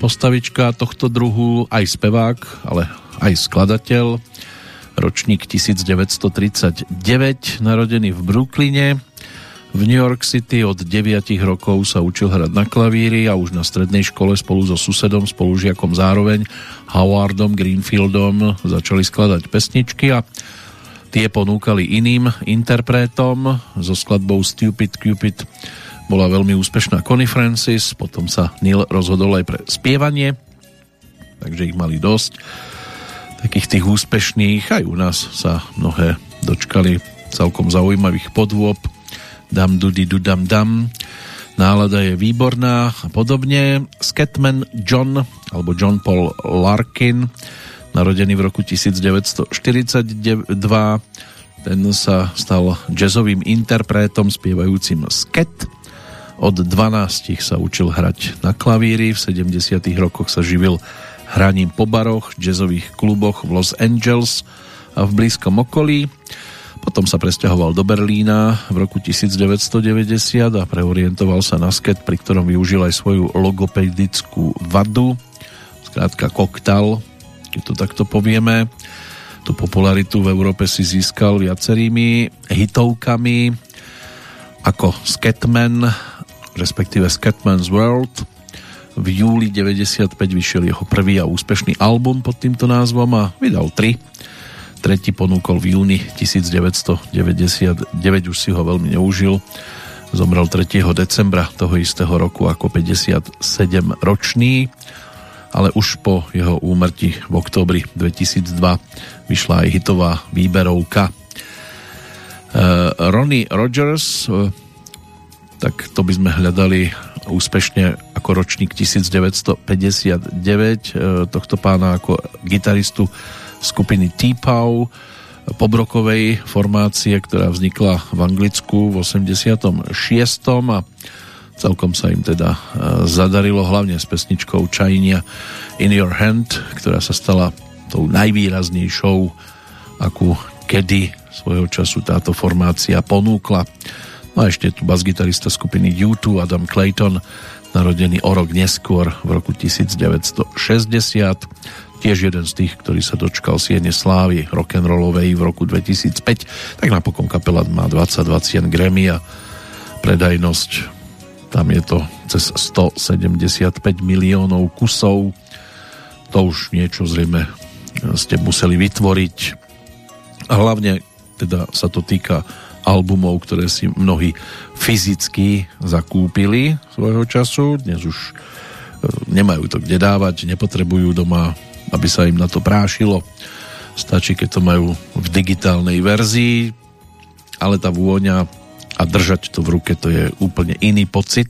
postavička tohto druhu, aj spevák, ale aj skladateľ. Ročník 1939, narodený v Brooklyne. V New York City od 9 rokov sa učil hrať na klavíri a už na strednej škole spolu so susedom, spolužiakom zároveň Howardom Greenfieldom začali skladať pesničky a tie ponúkali iným interpretom. So skladbou Stupid Cupid bola veľmi úspešná Connie Francis, potom sa Neil rozhodol aj pre spievanie, takže ich mali dosť. Takých tých úspešných, aj u nás sa mnohé dočkali celkom zaujímavých podôb. Dam dudy dudam dam. Nálada je výborná a podobne. Scatman John alebo John Paul Larkin narodený v roku 1942 ten sa stal jazzovým interpretom spievajúcim sket. Od 12 sa učil hrať na klavíri v 70 rokoch sa živil hraním po baroch, jazzových kluboch v Los Angeles a v blízkom okolí. Potom sa presťahoval do Berlína v roku 1990 a preorientoval sa na sket, pri ktorom využil aj svoju logopedickú vadu, zkrátka koktal, keď to takto povieme. Tu popularitu v Európe si získal viacerými hitovkami ako Skatman, respektíve Skatman's World. V júli 95 vyšiel jeho prvý a úspešný album pod týmto názvom a vydal tri tretí ponúkol v júni 1999, už si ho veľmi neužil. Zomrel 3. decembra toho istého roku ako 57 ročný, ale už po jeho úmrti v oktobri 2002 vyšla aj hitová výberovka. Uh, Ronnie Rogers, uh, tak to by sme hľadali úspešne ako ročník 1959 uh, tohto pána ako gitaristu skupiny T-Pow, pobrokovej formácie, ktorá vznikla v Anglicku v 86. a celkom sa im teda e, zadarilo hlavne s pesničkou Čajnia In Your Hand, ktorá sa stala tou najvýraznejšou, akú kedy svojho času táto formácia ponúkla. No a ešte tu basgitarista skupiny U2 Adam Clayton, narodený o rok neskôr v roku 1960 tiež jeden z tých, ktorý sa dočkal Siene Slávy rock'n'rollovej v roku 2005, tak napokon kapela má 20-20 Grammy a predajnosť tam je to cez 175 miliónov kusov. To už niečo zrejme ste museli vytvoriť. A hlavne teda sa to týka albumov, ktoré si mnohí fyzicky zakúpili svojho času, dnes už e, nemajú to kde dávať, nepotrebujú doma aby sa im na to prášilo. Stačí, keď to majú v digitálnej verzii, ale tá vôňa a držať to v ruke, to je úplne iný pocit,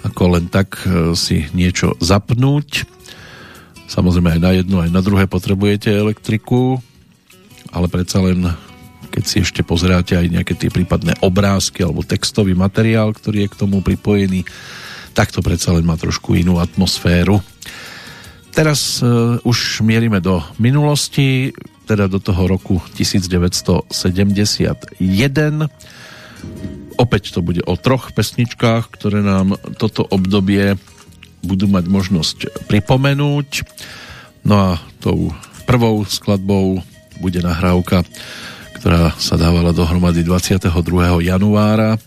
ako len tak e, si niečo zapnúť. Samozrejme aj na jedno, aj na druhé potrebujete elektriku, ale predsa len keď si ešte pozeráte aj nejaké tie prípadné obrázky alebo textový materiál, ktorý je k tomu pripojený, tak to predsa len má trošku inú atmosféru. Teraz uh, už mierime do minulosti, teda do toho roku 1971. Opäť to bude o troch pesničkách, ktoré nám toto obdobie budú mať možnosť pripomenúť. No a tou prvou skladbou bude nahrávka, ktorá sa dávala dohromady 22. januára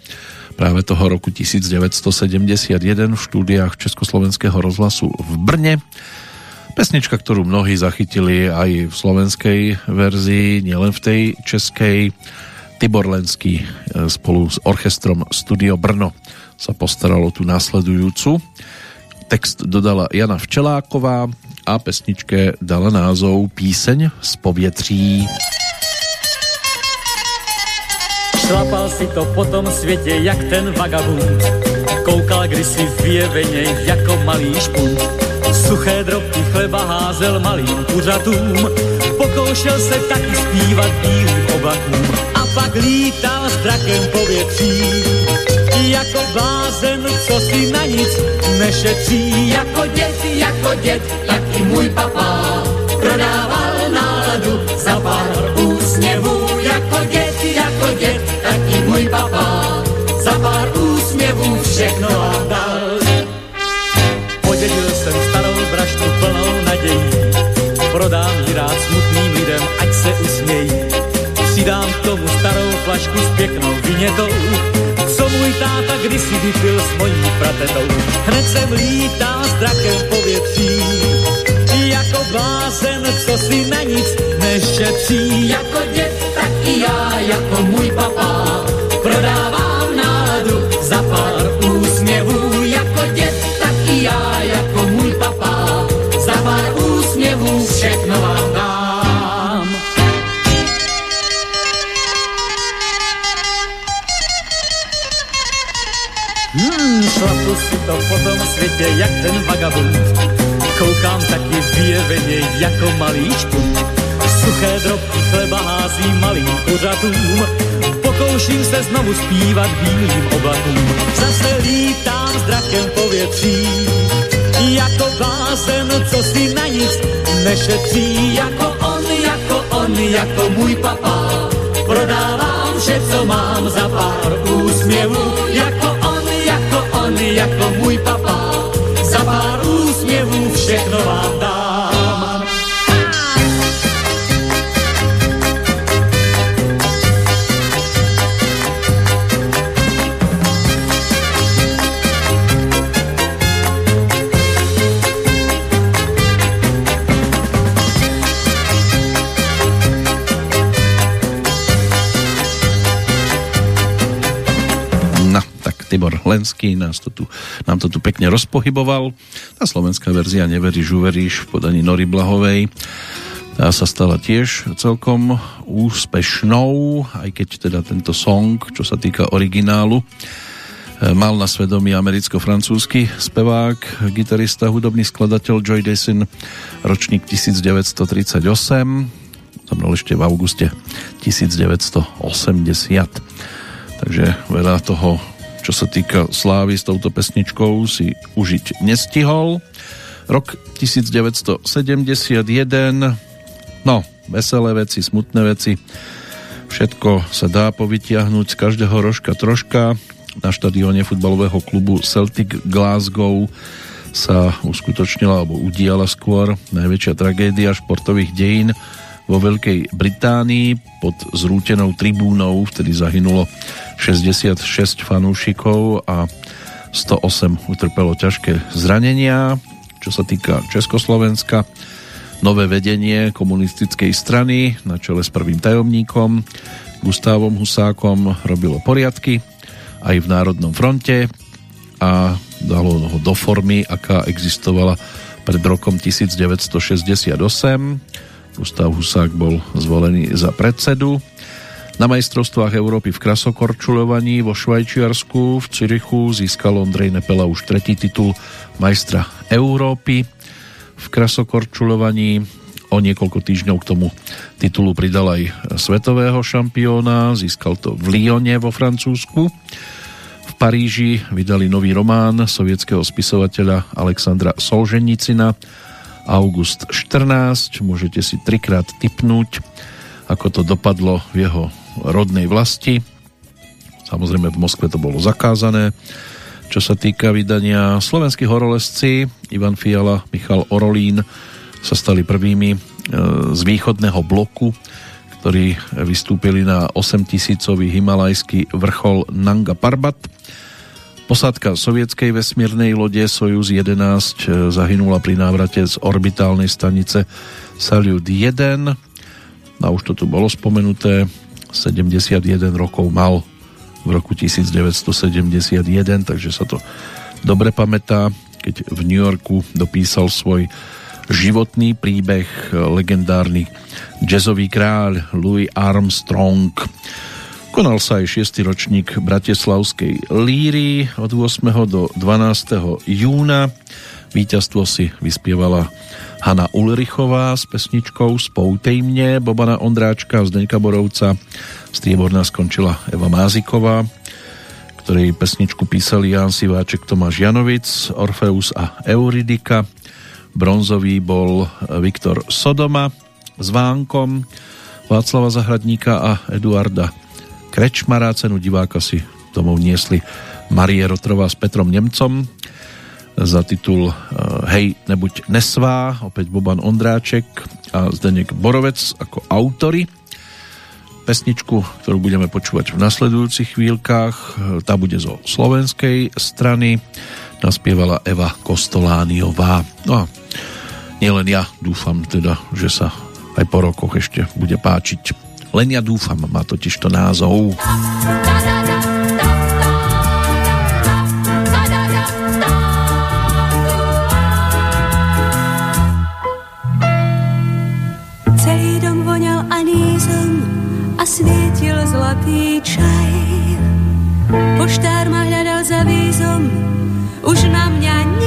práve toho roku 1971 v štúdiách Československého rozhlasu v Brne Pesnička, ktorú mnohí zachytili aj v slovenskej verzii, nielen v tej českej. Tibor Lenský e, spolu s orchestrom Studio Brno sa postaralo tú následujúcu. Text dodala Jana Včeláková a pesničke dala názov Píseň z povětří. Šlapal si to po tom světě jak ten vagabund. Koukal kdysi vyjeveně jako malý špunt Suché drobky chleba házel malým kuřatům, pokoušel se taky zpívat bílým oblakům pak lítal s drakem povětří. Jako blázen, co si na nic nešetří. Jako dět, jako dět, tak i můj papa prodával náladu za pár úsměvů. Jako dět, jako dět, tak i můj papa za pár úsměvů všechno dal. Podědil jsem brašnu plnou nadějí. Prodám ji rád smutným lidem, ať se usmějí. Tomu starou flašku s pěknou vynětou, co táta kdysi vypil s mojí pratetou. Hned jsem lítá s drakem povětří, jako blázen, co si na nic nešetří. Jako dět, tak i já, jako můj papá, to po tom světě, jak ten vagabund. Koukám taky vyjeveně jako malý špunt. Suché drobky chleba hází malým pořadům. Pokouším se znovu zpívat bílým oblakům. Zase lítám s drakem povětří. Jako blázen, co si na nic nešetří. Jako on, jako on, jako můj papá, prodávám vše, co mám za pár úsměvů. On, jako můj papá, za pár úsměvů všechno vám dám. Tibor Lenský nás to tu, nám to tu pekne rozpohyboval. Tá slovenská verzia Neveríš, uveríš v podaní Nory Blahovej. Tá sa stala tiež celkom úspešnou, aj keď teda tento song, čo sa týka originálu, e, mal na svedomí americko-francúzsky spevák, gitarista, hudobný skladateľ Joy Desin, ročník 1938, zomrel ešte v auguste 1980. Takže veľa toho, čo sa týka slávy s touto pesničkou, si užiť nestihol. Rok 1971, no, veselé veci, smutné veci, všetko sa dá povytiahnuť z každého rožka troška. Na štadióne futbalového klubu Celtic Glasgow sa uskutočnila alebo udiala skôr najväčšia tragédia športových dejín vo Veľkej Británii pod zrútenou tribúnou, vtedy zahynulo 66 fanúšikov a 108 utrpelo ťažké zranenia. Čo sa týka Československa, nové vedenie komunistickej strany na čele s prvým tajomníkom Gustávom Husákom robilo poriadky aj v Národnom fronte a dalo ho do formy, aká existovala pred rokom 1968 Gustav Husák bol zvolený za predsedu. Na majstrovstvách Európy v krasokorčulovaní vo Švajčiarsku v Cirichu získal Ondrej Nepela už tretí titul majstra Európy v krasokorčulovaní. O niekoľko týždňov k tomu titulu pridal aj svetového šampióna, získal to v Lyone vo Francúzsku. V Paríži vydali nový román sovietského spisovateľa Alexandra Solženicina August 14. Môžete si trikrát typnúť, ako to dopadlo v jeho rodnej vlasti. Samozrejme v Moskve to bolo zakázané. Čo sa týka vydania slovenskí horolezci, Ivan Fiala, Michal Orolín sa stali prvými e, z východného bloku, ktorí vystúpili na 8000-ový himalajský vrchol Nanga Parbat Posádka sovietskej vesmírnej lode Sojuz 11 e, zahynula pri návrate z orbitálnej stanice Salyut 1. A už to tu bolo spomenuté. 71 rokov mal v roku 1971, takže sa to dobre pamätá, keď v New Yorku dopísal svoj životný príbeh legendárny jazzový kráľ Louis Armstrong. Konal sa aj 6. ročník Bratislavskej líry od 8. do 12. júna. Víťazstvo si vyspievala Hanna Ulrichová s pesničkou Spoutej mne, Bobana Ondráčka, Zdeňka Borovca, strieborná skončila Eva Máziková, ktorej pesničku písali Ján Siváček, Tomáš Janovic, Orfeus a Euridika. Bronzový bol Viktor Sodoma s Vánkom, Václava Zahradníka a Eduarda Krečmara. Cenu diváka si domov niesli Marie Rotrová s Petrom Nemcom za titul Hej, nebuď nesvá, opäť Boban Ondráček a Zdenek Borovec ako autory. pesničku, ktorú budeme počúvať v nasledujúcich chvíľkach. Tá bude zo slovenskej strany. Naspievala Eva Kostolániová. No a nielen ja dúfam teda, že sa aj po rokoch ešte bude páčiť. Len ja dúfam, má totiž to názov. svietil zlatý čaj. Poštár ma hľadal za vízom, už na mňa nečakaj.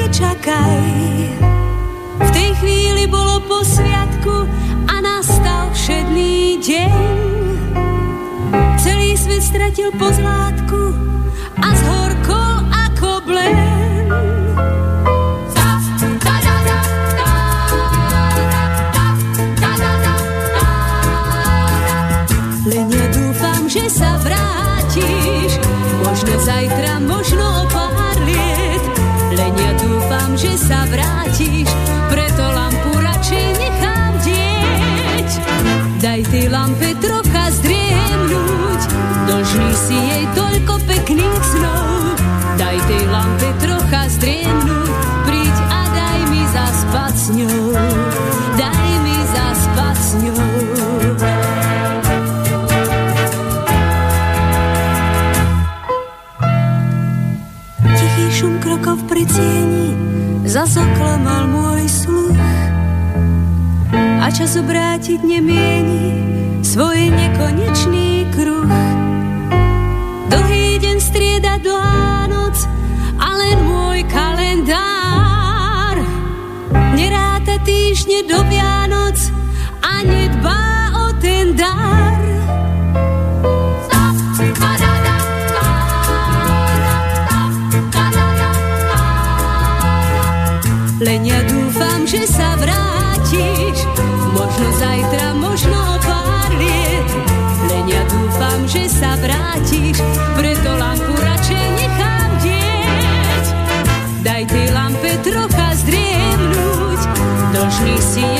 Stratil pozlátku a zhorkol trocha zdriemnúť Príď a daj mi zaspať s ňou Daj mi zaspať s ňou šum krokov pri cieni zas oklamal môj sluch. A čas obrátiť nemieni svoj nekonečný kruh. Dlhý deň strieda dlhá noc len môj kalendár. Neráta týždne do Vianoc a nedbá o ten dar. Len ja dúfam, že sa vrátiš. Možno zajtra, možno pár liet. Len ja dúfam, že sa vrátiš Preto Dlžný si jej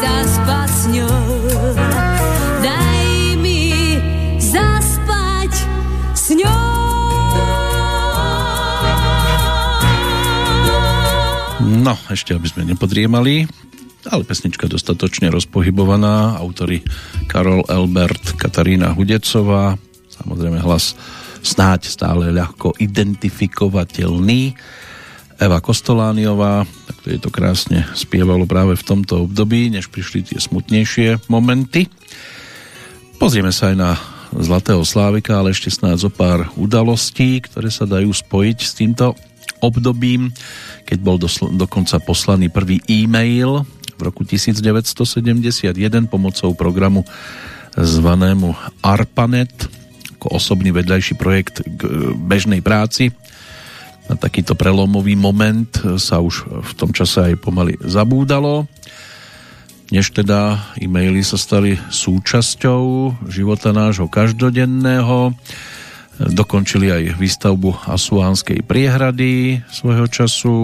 zaspať s ňou Daj mi zaspať s ňou Daj No, ešte aby sme nepodriemali, ale pesnička dostatočne rozpohybovaná. Autory Karol Elbert, Katarína Hudecová, samozrejme hlas snáď stále ľahko identifikovateľný. Eva Kostolániová, tak to je to krásne spievalo práve v tomto období, než prišli tie smutnejšie momenty. Pozrieme sa aj na Zlatého Slávika, ale ešte snáď zo pár udalostí, ktoré sa dajú spojiť s týmto obdobím, keď bol dosl- dokonca poslaný prvý e-mail v roku 1971 pomocou programu zvanému ARPANET ako osobný vedľajší projekt k bežnej práci. Na takýto prelomový moment sa už v tom čase aj pomaly zabúdalo. Než teda e-maily sa stali súčasťou života nášho každodenného, dokončili aj výstavbu Asuánskej priehrady svojho času.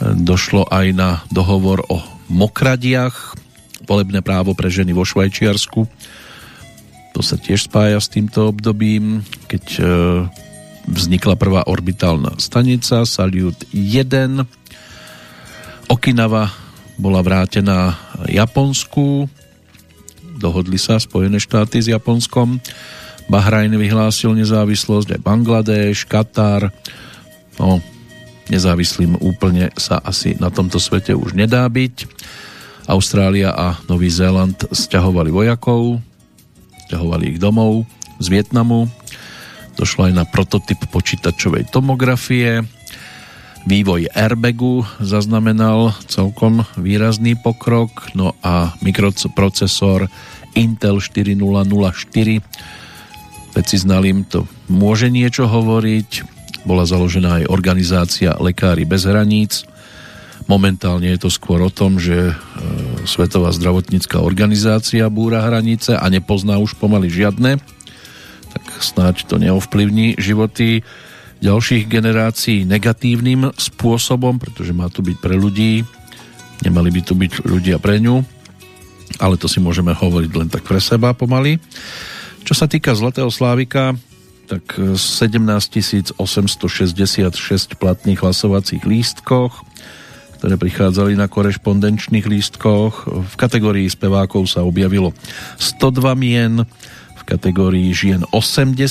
Došlo aj na dohovor o mokradiach, volebné právo pre ženy vo Švajčiarsku. To sa tiež spája s týmto obdobím, keď e, vznikla prvá orbitálna stanica Salyut 1. Okinawa bola vrátená Japonsku. Dohodli sa Spojené štáty s Japonskom Bahrajn vyhlásil nezávislosť, aj Bangladeš, Katar, No, nezávislým úplne sa asi na tomto svete už nedá byť. Austrália a Nový Zéland stiahovali vojakov, stiahovali ich domov z Vietnamu. Došlo aj na prototyp počítačovej tomografie. Vývoj airbagu zaznamenal celkom výrazný pokrok, no a mikroprocesor Intel 4004 veci znalým to môže niečo hovoriť. Bola založená aj organizácia Lekári bez hraníc. Momentálne je to skôr o tom, že e, Svetová zdravotnícká organizácia búra hranice a nepozná už pomaly žiadne. Snáď to neovplyvní životy ďalších generácií negatívnym spôsobom, pretože má to byť pre ľudí, nemali by tu byť ľudia pre ňu, ale to si môžeme hovoriť len tak pre seba pomaly. Čo sa týka Zlatého Slávika, tak 17 866 platných hlasovacích lístkoch, ktoré prichádzali na korešpondenčných lístkoch. V kategórii spevákov sa objavilo 102 mien, v kategórii žien 80.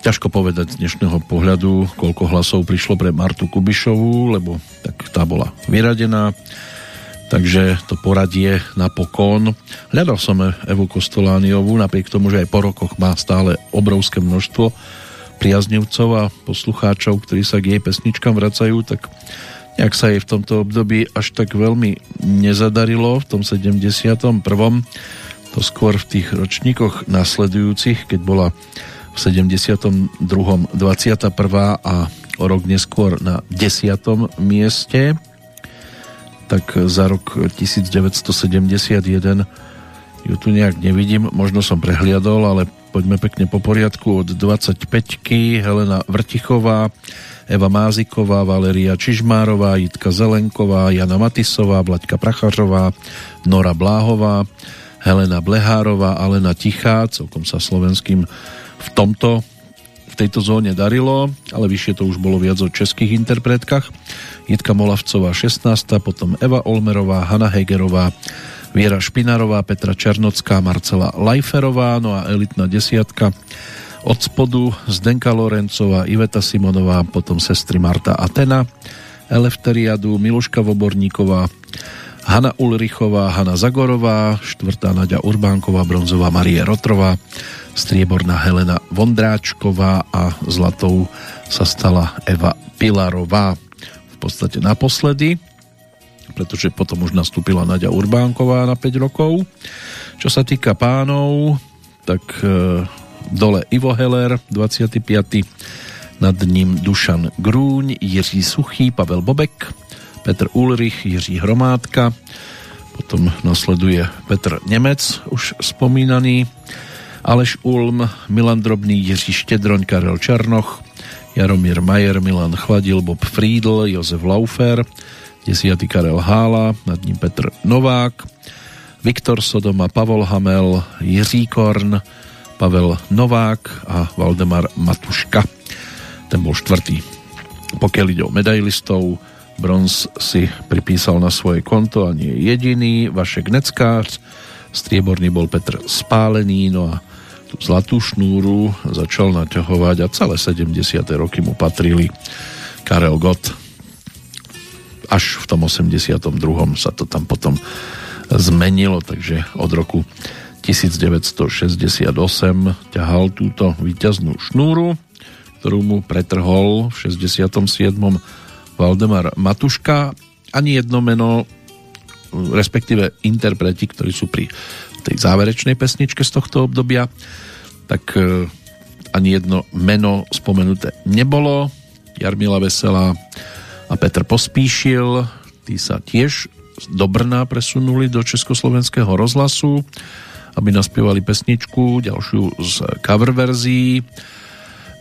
Ťažko povedať z dnešného pohľadu, koľko hlasov prišlo pre Martu Kubišovú, lebo tak tá bola vyradená takže to poradie napokon. Hľadal som Evu Kostolániovú, napriek tomu, že aj po rokoch má stále obrovské množstvo priaznivcov a poslucháčov, ktorí sa k jej pesničkám vracajú, tak nejak sa jej v tomto období až tak veľmi nezadarilo v tom 71. To skôr v tých ročníkoch nasledujúcich, keď bola v 72. 21. a o rok neskôr na 10. mieste tak za rok 1971 ju tu nejak nevidím, možno som prehliadol, ale poďme pekne po poriadku od 25 Helena Vrtichová, Eva Máziková, Valeria Čižmárová, Jitka Zelenková, Jana Matisová, Vlaďka Prachařová, Nora Bláhová, Helena Blehárová, Alena Tichá, celkom sa slovenským v tomto v tejto zóne darilo, ale vyššie to už bolo viac o českých interpretkách. Jitka Molavcová 16, potom Eva Olmerová, Hanna Hegerová, Viera Špinarová, Petra Černocká, Marcela Lajferová, no a elitná desiatka od spodu Zdenka Lorencová, Iveta Simonová, potom sestry Marta Atena, Elefteriadu, Miluška Voborníková, Hanna Ulrichová, Hanna Zagorová, štvrtá Nadia Urbánková, bronzová Marie Rotrová, strieborná Helena Vondráčková a zlatou sa stala Eva Pilarová v podstate naposledy pretože potom už nastúpila Nadia Urbánková na 5 rokov. Čo sa týka pánov, tak e, dole Ivo Heller, 25. Nad ním Dušan Grúň, Jiří Suchý, Pavel Bobek, Petr Ulrich, Jiří Hromádka, potom nasleduje Petr Nemec, už spomínaný, Aleš Ulm, Milan Drobný, Jiří Štedroň, Karel Černoch, Jaromír Majer, Milan Chladil, Bob Friedl, Jozef Laufer, 10. Karel Hála, nad ním Petr Novák, Viktor Sodoma, Pavol Hamel, Jiří Korn, Pavel Novák a Valdemar Matuška. Ten bol štvrtý. Pokiaľ ide o medailistov, bronz si pripísal na svoje konto a nie jediný, Vašek Neckář, strieborný bol Petr Spálený, no a tú zlatú šnúru začal naťahovať a celé 70. roky mu patrili Karel Gott. Až v tom 82. sa to tam potom zmenilo, takže od roku 1968 ťahal túto víťaznú šnúru, ktorú mu pretrhol v 67. Valdemar Matuška. Ani jedno meno, respektíve interpreti, ktorí sú pri tej záverečnej pesničke z tohto obdobia, tak e, ani jedno meno spomenuté nebolo. Jarmila Veselá a Petr Pospíšil, tí sa tiež do Brna presunuli do Československého rozhlasu, aby naspievali pesničku, ďalšiu z cover verzií,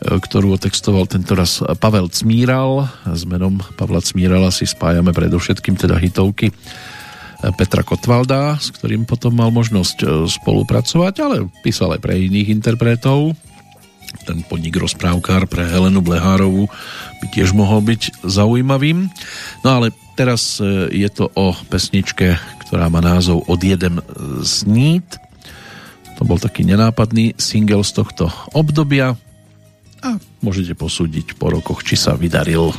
ktorú otextoval tento raz Pavel Cmíral. S menom Pavla Cmírala si spájame predovšetkým teda hitovky Petra Kotvalda, s ktorým potom mal možnosť e, spolupracovať, ale písal aj pre iných interpretov. Ten podnik rozprávkár pre Helenu Blehárovú by tiež mohol byť zaujímavým. No ale teraz e, je to o pesničke, ktorá má názov Od jeden snít. To bol taký nenápadný single z tohto obdobia a môžete posúdiť po rokoch, či sa vydaril.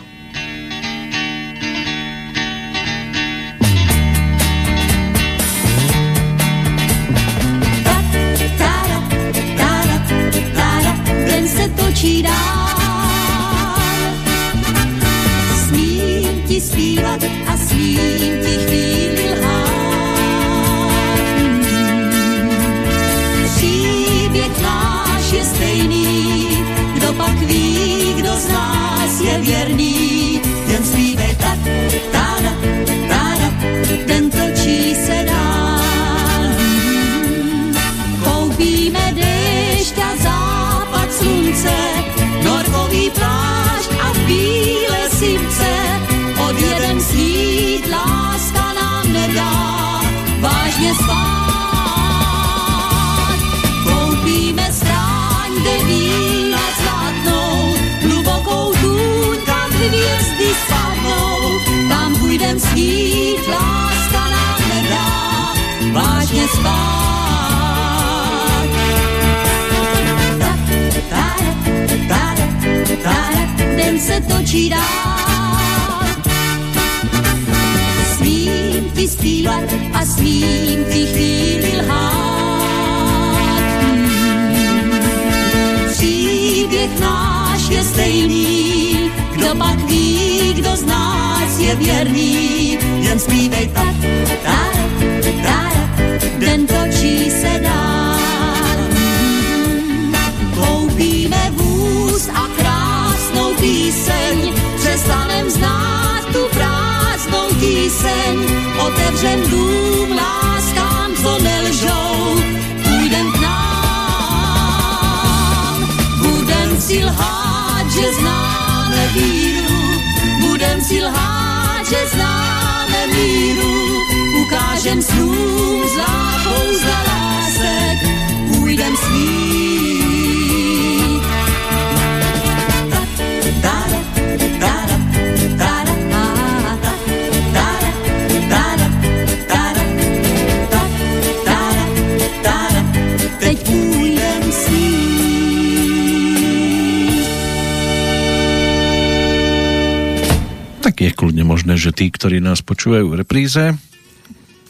Ktorí nás počúvajú v repríze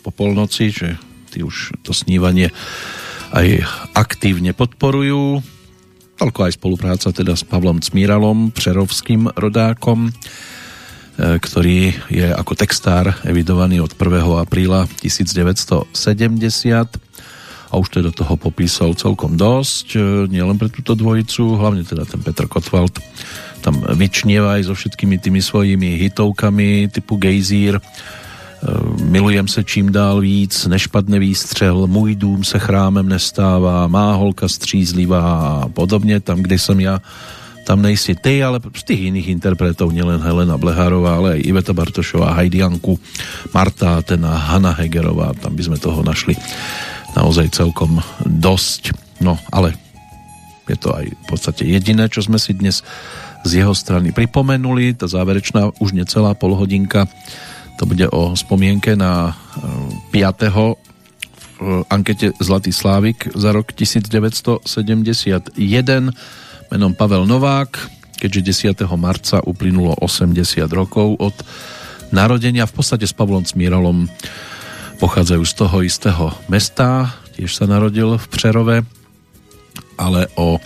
po polnoci, že tí už to snívanie aj aktívne podporujú. Toľko aj spolupráca teda s Pavlom Cmíralom, přerovským rodákom, e, ktorý je ako textár evidovaný od 1. apríla 1970 a už teda toho popísal celkom dosť, e, nielen pre túto dvojicu, hlavne teda ten Petr Kotwald tam vyčnieva aj so všetkými tými svojimi hitovkami typu Gejzír, e, Milujem se čím dál víc, Nešpadne výstřel, Můj dům se chrámem nestává, Má holka střízlivá a podobně, tam, kde jsem ja, tam nejsi ty, ale z tých iných interpretov, nielen Helena Blehárová, ale aj Iveta Bartošová, Heidi Janku, Marta Atena, Hanna Hegerová, tam by sme toho našli naozaj celkom dosť. No, ale je to aj v podstate jediné, čo sme si dnes z jeho strany pripomenuli. Tá záverečná už necelá polhodinka to bude o spomienke na 5. v ankete Zlatý Slávik za rok 1971 menom Pavel Novák, keďže 10. marca uplynulo 80 rokov od narodenia. V podstate s Pavlom Cmíralom pochádzajú z toho istého mesta, tiež sa narodil v Přerove, ale o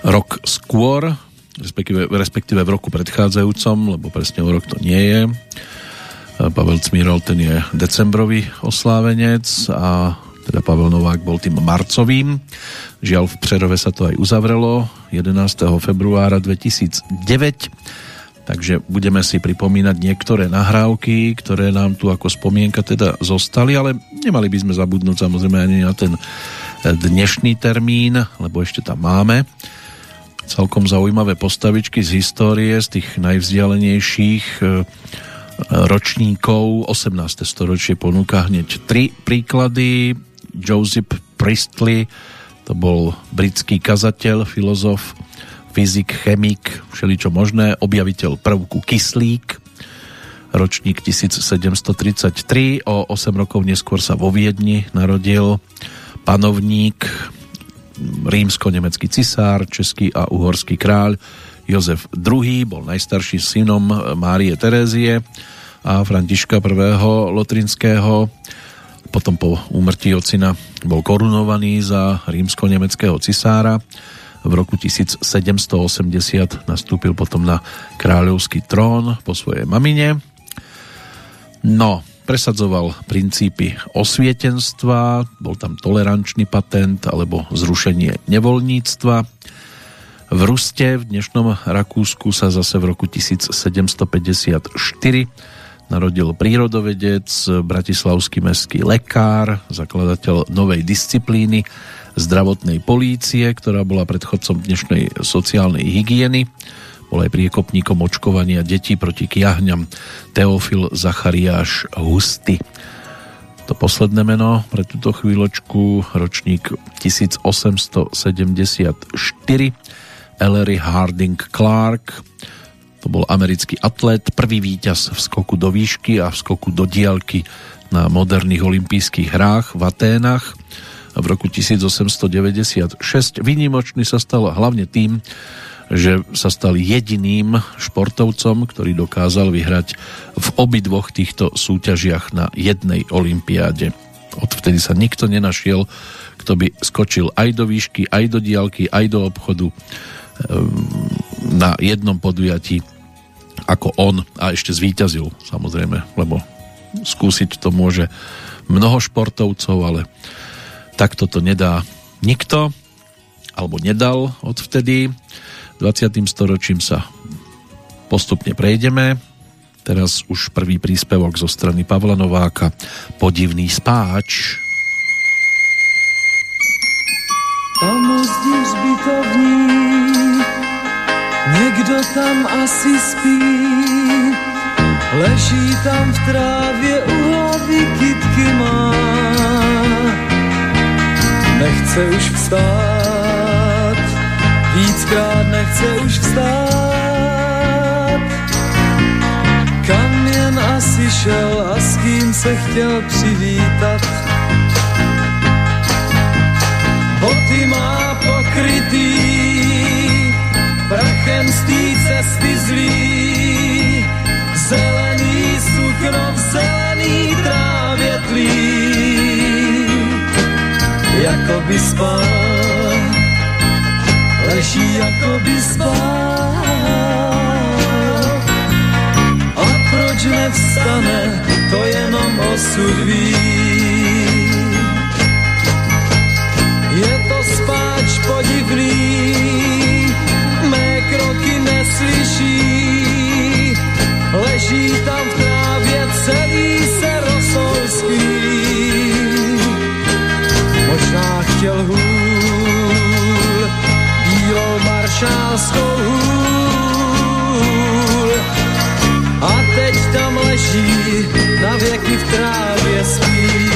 rok skôr, respektíve, respektíve v roku predchádzajúcom, lebo presne o rok to nie je. Pavel Cmírol ten je decembrový oslávenec a teda Pavel Novák bol tým marcovým. Žiaľ v Přerove sa to aj uzavrelo 11. februára 2009 takže budeme si pripomínať niektoré nahrávky, ktoré nám tu ako spomienka teda zostali, ale nemali by sme zabudnúť samozrejme ani na ten dnešný termín, lebo ešte tam máme celkom zaujímavé postavičky z histórie, z tých najvzdialenejších ročníkov 18. storočie ponúka hneď tri príklady. Joseph Priestley, to bol britský kazateľ, filozof, fyzik, chemik, všeličo možné, objaviteľ prvku kyslík, ročník 1733, o 8 rokov neskôr sa vo Viedni narodil panovník rímsko-nemecký cisár, český a uhorský kráľ Jozef II bol najstarší synom Márie Terézie a Františka I. Lotrinského. Potom po úmrtí ocina bol korunovaný za rímsko-nemeckého cisára. V roku 1780 nastúpil potom na kráľovský trón po svojej mamine. No, presadzoval princípy osvietenstva, bol tam tolerančný patent alebo zrušenie nevoľníctva. V Ruste, v dnešnom Rakúsku sa zase v roku 1754 narodil prírodovedec, bratislavský mestský lekár, zakladateľ novej disciplíny zdravotnej polície, ktorá bola predchodcom dnešnej sociálnej hygieny bol aj priekopníkom očkovania detí proti kiahňam Teofil Zachariáš Husty. To posledné meno pre túto chvíľočku, ročník 1874, Ellery Harding Clark, to bol americký atlet, prvý víťaz v skoku do výšky a v skoku do diálky na moderných olympijských hrách v Aténach. V roku 1896 výnimočný sa stal hlavne tým, že sa stal jediným športovcom, ktorý dokázal vyhrať v obidvoch týchto súťažiach na jednej olympiáde. Odvtedy sa nikto nenašiel, kto by skočil aj do výšky, aj do diálky, aj do obchodu ehm, na jednom podujatí ako on a ešte zvíťazil samozrejme, lebo skúsiť to môže mnoho športovcov, ale takto to nedá nikto alebo nedal odvtedy. 20. storočím sa postupne prejdeme. Teraz už prvý príspevok zo strany Pavla Nováka Podivný spáč. Tam uzdí zbytovník, někdo tam asi spí, leží tam v trávě u hlavy kytky má. Nechce už vstát, Víckrát nechce už vstát. Kam jen asi šel a s kým se chtěl přivítat? Boty má pokrytý Prachem z té cesty zlý. Zelený sukno v zelený trávě tlí. Jako by spal leží jako by spál. A proč nevstane, to jenom osud ví. Je to spáč podivný, mé kroky neslyší, leží tam v trávě celý se rosou Možná chtěl hůř, maršálskou hůl. A teď tam leží, na věky v trávě spí.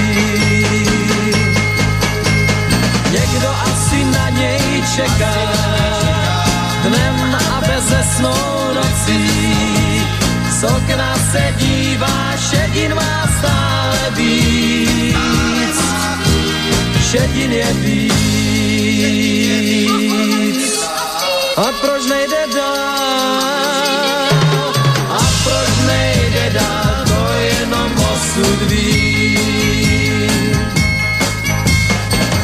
Někdo asi na něj čeká, dnem a beze snou nocí. Z okna se dívá, šedin má stále víc. Šedin je víc. A proč nejde dál? A proč nejde dál? To jenom osud ví.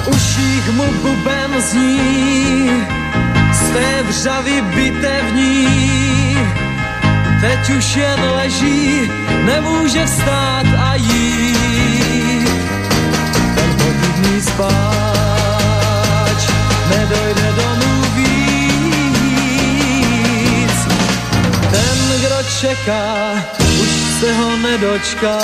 Uších mu buben zní z té vřavy bitevní. Teď už jen leží, nemůže vstát a jít. Ten podivný spáč nedojde domů čeká, už se ho nedočká.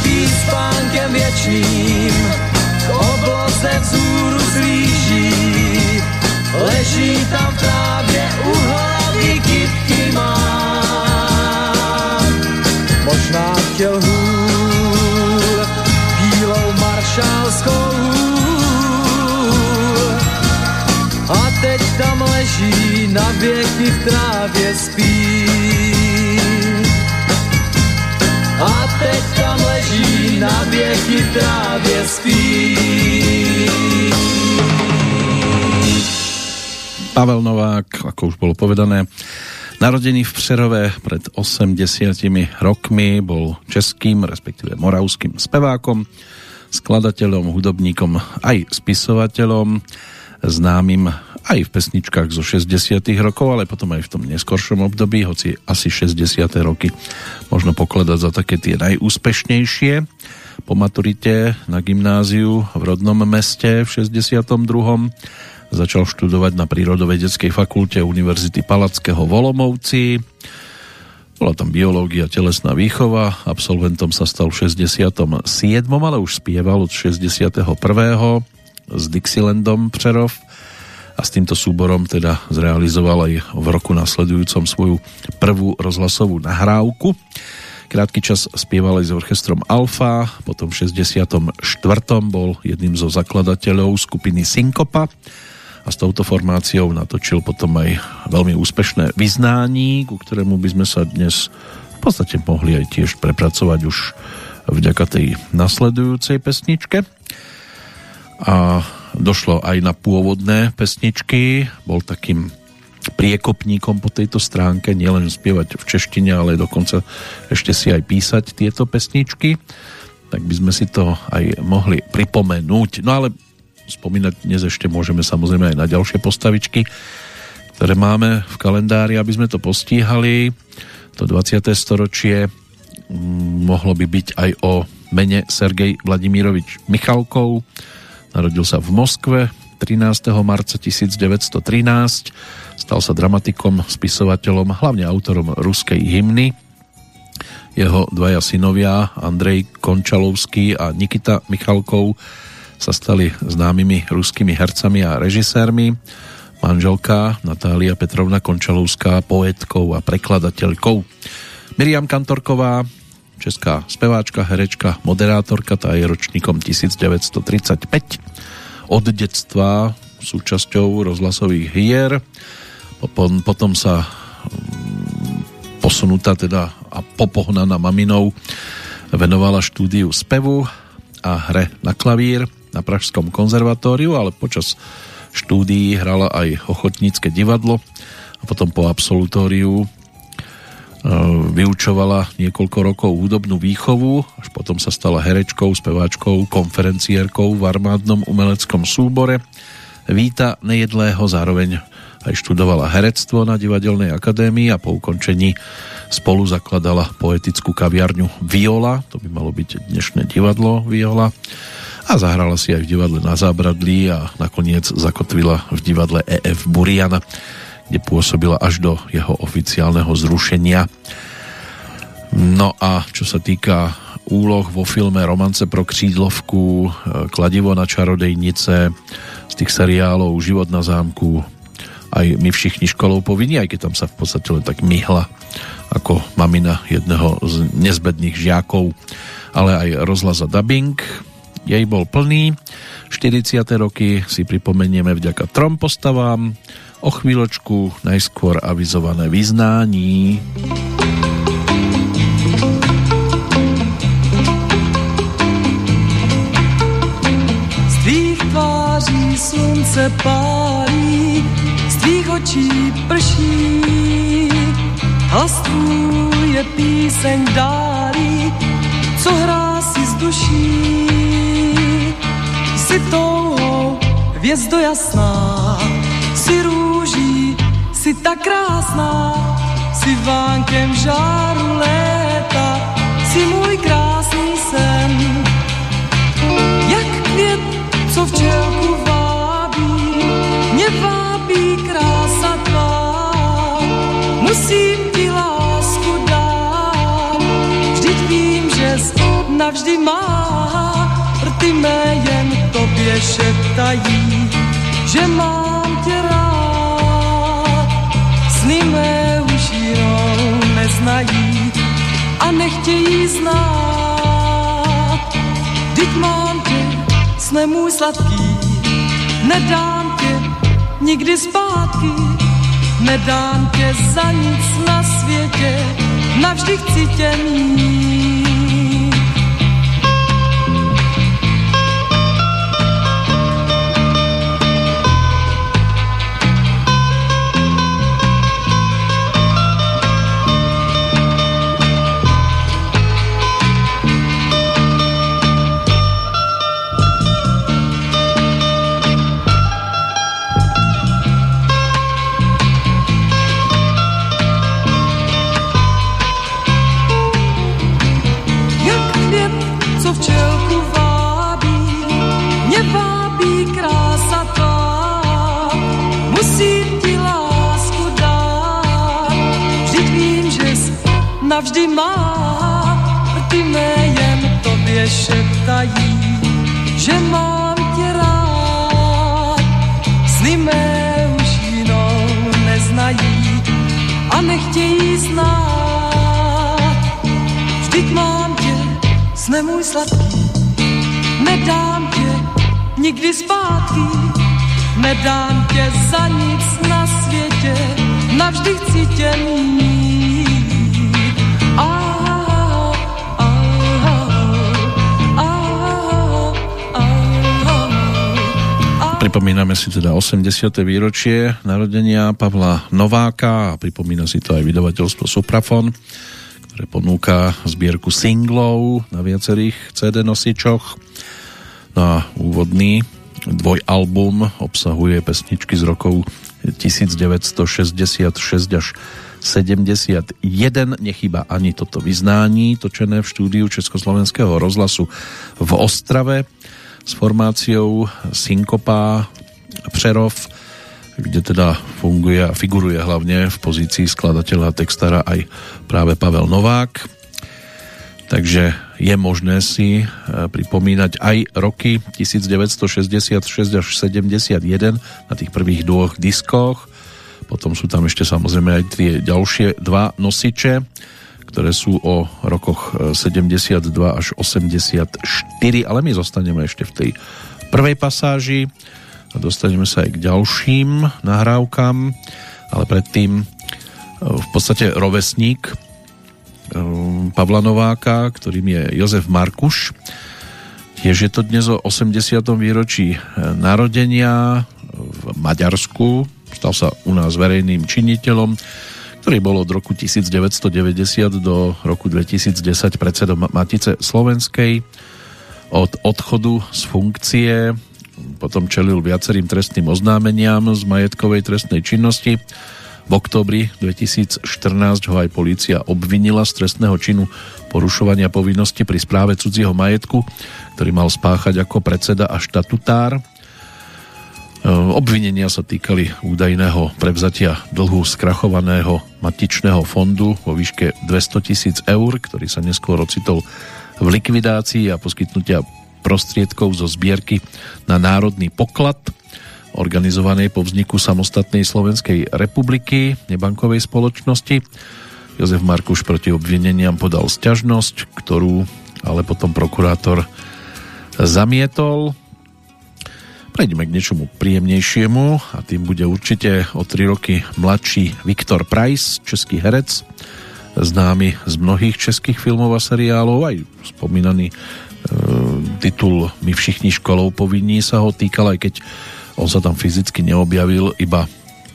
Spí spánkem věčným, k obloze vzůru zlíží. Leží tam v trávě u hlavy kytky má. Možná chtěl hůl, bílou maršálskou a tam leží, na věky v trávě spí. a teď tam leží na věky trávě spí. Pavel Novák, ako už bolo povedané, narodený v Přerove pred 80 rokmi, bol českým, respektíve moravským spevákom, skladateľom, hudobníkom, aj spisovateľom, známym aj v pesničkách zo 60 rokov, ale potom aj v tom neskoršom období, hoci asi 60 roky možno pokladať za také tie najúspešnejšie. Po maturite na gymnáziu v rodnom meste v 62 Začal študovať na Prírodovedeckej fakulte Univerzity Palackého v Olomouci. Bola tam biológia, telesná výchova. Absolventom sa stal v 67. ale už spieval od 61. s Dixielandom Přerov a s týmto súborom teda zrealizoval aj v roku nasledujúcom svoju prvú rozhlasovú nahrávku. Krátky čas spieval aj s orchestrom Alfa, potom v 64. bol jedným zo zakladateľov skupiny Synkopa a s touto formáciou natočil potom aj veľmi úspešné vyznání, ku ktorému by sme sa dnes v podstate mohli aj tiež prepracovať už vďaka tej nasledujúcej pesničke. A došlo aj na pôvodné pesničky, bol takým priekopníkom po tejto stránke, nielen spievať v češtine, ale dokonca ešte si aj písať tieto pesničky, tak by sme si to aj mohli pripomenúť. No ale spomínať dnes ešte môžeme samozrejme aj na ďalšie postavičky, ktoré máme v kalendári, aby sme to postíhali. To 20. storočie mm, mohlo by byť aj o mene Sergej Vladimírovič Michalkov. Narodil sa v Moskve 13. marca 1913. Stal sa dramatikom, spisovateľom, hlavne autorom ruskej hymny. Jeho dvaja synovia, Andrej Končalovský a Nikita Michalkov, sa stali známymi ruskými hercami a režisérmi. Manželka Natália Petrovna Končalovská, poetkou a prekladateľkou. Miriam Kantorková, česká speváčka, herečka, moderátorka, tá je ročníkom 1935. Od detstva súčasťou rozhlasových hier. Potom, potom sa mm, posunutá teda a popohnaná maminou venovala štúdiu spevu a hre na klavír na Pražskom konzervatóriu, ale počas štúdií hrala aj ochotnícke divadlo a potom po absolutóriu vyučovala niekoľko rokov hudobnú výchovu, až potom sa stala herečkou, speváčkou, konferenciérkou v armádnom umeleckom súbore. Víta Nejedlého zároveň aj študovala herectvo na Divadelnej akadémii a po ukončení spolu zakladala poetickú kaviarňu Viola, to by malo byť dnešné divadlo Viola. A zahrala si aj v divadle na Zábradlí a nakoniec zakotvila v divadle EF Buriana, kde pôsobila až do jeho oficiálneho zrušenia. No a čo sa týka úloh vo filme Romance pro křídlovku, Kladivo na čarodejnice, z tých seriálov Život na zámku, aj my všichni školou povinni, aj keď tam sa v podstate len tak myhla ako mamina jedného z nezbedných žiakov, ale aj rozhlas a dubbing, jej bol plný. 40. roky si pripomenieme vďaka trom postavám. O chvíľočku najskôr avizované vyznání. Z tvých tváří slunce pálí, z tvých očí prší, hlas tvůj je píseň dálí, co hrá si z duší si touhou, hvězdo jasná, si si tak krásná, si vánkem žáru léta, si můj krásný sen. Jak květ, co včelku vábí, mě vábí krása tvá, musím ti lásku dát, vždyť vím, že navždy má, rty mé jen tobě šeptají, že mám neznají a nechtějí znát. Vždyť mám tě, sne můj sladký, nedám tě nikdy zpátky, nedám tě za nic na světě, navždy chci tě mít. Sladký, nedám tě nikdy zpátky, nedám tě za nic na světě, navždy chci tě Pripomíname si teda 80. výročie narodenia Pavla Nováka a pripomína si to aj vydavateľstvo Suprafon, ktoré ponúka zbierku singlov na viacerých CD nosičoch. No a úvodný dvojalbum obsahuje pesničky z rokov 1966 až 71. Nechýba ani toto vyznání, točené v štúdiu Československého rozhlasu v Ostrave s formáciou Synkopa Přerov, kde teda funguje a figuruje hlavne v pozícii skladateľa a textára aj práve Pavel Novák. Takže je možné si e, pripomínať aj roky 1966 až 71 na tých prvých dvoch diskoch. Potom sú tam ešte samozrejme aj tie ďalšie dva nosiče, ktoré sú o rokoch 72 e, až 84, ale my zostaneme ešte v tej prvej pasáži a dostaneme sa aj k ďalším nahrávkam, ale predtým e, v podstate rovesník e, Pavla Nováka, ktorým je Jozef Markuš. Tiež je to dnes o 80. výročí narodenia v Maďarsku. Stal sa u nás verejným činiteľom ktorý bol od roku 1990 do roku 2010 predsedom Matice Slovenskej. Od odchodu z funkcie potom čelil viacerým trestným oznámeniam z majetkovej trestnej činnosti. V oktobri 2014 ho aj polícia obvinila z trestného činu porušovania povinnosti pri správe cudzieho majetku, ktorý mal spáchať ako predseda a štatutár Ehm, obvinenia sa týkali údajného prevzatia dlhu skrachovaného matičného fondu vo výške 200 tisíc eur, ktorý sa neskôr ocitol v likvidácii a poskytnutia prostriedkov zo zbierky na národný poklad organizovanej po vzniku samostatnej Slovenskej republiky nebankovej spoločnosti. Jozef Markuš proti obvineniam podal sťažnosť, ktorú ale potom prokurátor zamietol Prejdeme k niečomu príjemnejšiemu a tým bude určite o 3 roky mladší Viktor Price, český herec, známy z mnohých českých filmov a seriálov, aj spomínaný e, titul My všichni školou povinní sa ho týkal, aj keď on sa tam fyzicky neobjavil, iba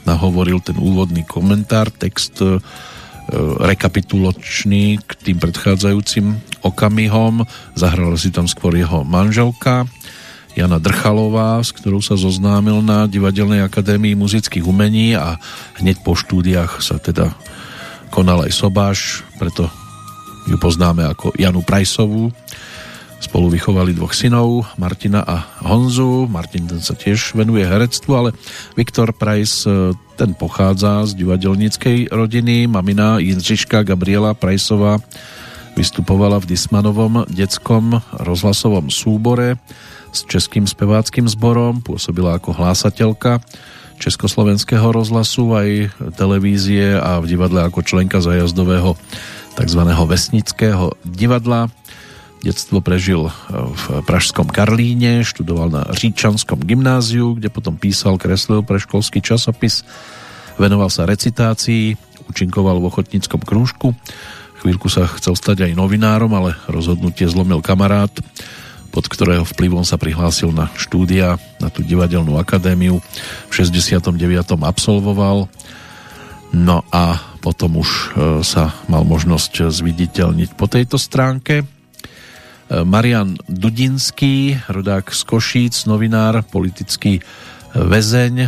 nahovoril ten úvodný komentár, text e, rekapitulačný k tým predchádzajúcim okamihom. Zahrala si tam skôr jeho manželka, Jana Drchalová, s ktorou sa zoznámil na Divadelnej akadémii muzických umení a hneď po štúdiách sa teda konal aj sobáš, preto ju poznáme ako Janu Prajsovú. Spolu vychovali dvoch synov, Martina a Honzu. Martin ten sa tiež venuje herectvu, ale Viktor Prajs e, ten pochádza z divadelníckej rodiny. Mamina Jindřiška Gabriela Prajsová vystupovala v Dismanovom detskom rozhlasovom súbore s Českým speváckým zborom, pôsobila ako hlásateľka Československého rozhlasu aj televízie a v divadle ako členka zajazdového tzv. vesnického divadla. Detstvo prežil v Pražskom Karlíne, študoval na Říčanskom gymnáziu, kde potom písal, kreslil pre školský časopis, venoval sa recitácii, účinkoval v ochotníckom krúžku. Chvíľku sa chcel stať aj novinárom, ale rozhodnutie zlomil kamarát, pod ktorého vplyvom sa prihlásil na štúdia na tú divadelnú akadémiu. V 69. absolvoval. No a potom už e, sa mal možnosť zviditeľniť po tejto stránke. E, Marian Dudinský, rodák z Košíc, novinár, politický väzeň,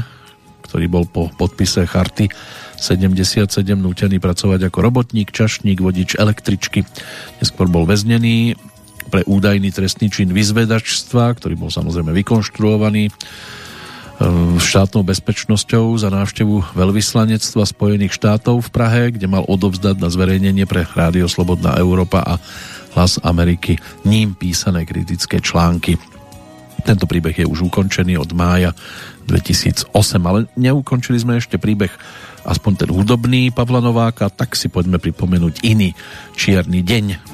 ktorý bol po podpise charty 77 nútený pracovať ako robotník, čašník, vodič električky. Neskôr bol väznený pre údajný trestný čin vyzvedačstva, ktorý bol samozrejme vykonštruovaný štátnou bezpečnosťou za návštevu veľvyslanectva Spojených štátov v Prahe, kde mal odovzdať na zverejnenie pre Rádio Slobodná Európa a Hlas Ameriky ním písané kritické články. Tento príbeh je už ukončený od mája 2008, ale neukončili sme ešte príbeh aspoň ten hudobný Pavla Nováka, tak si poďme pripomenúť iný čierny deň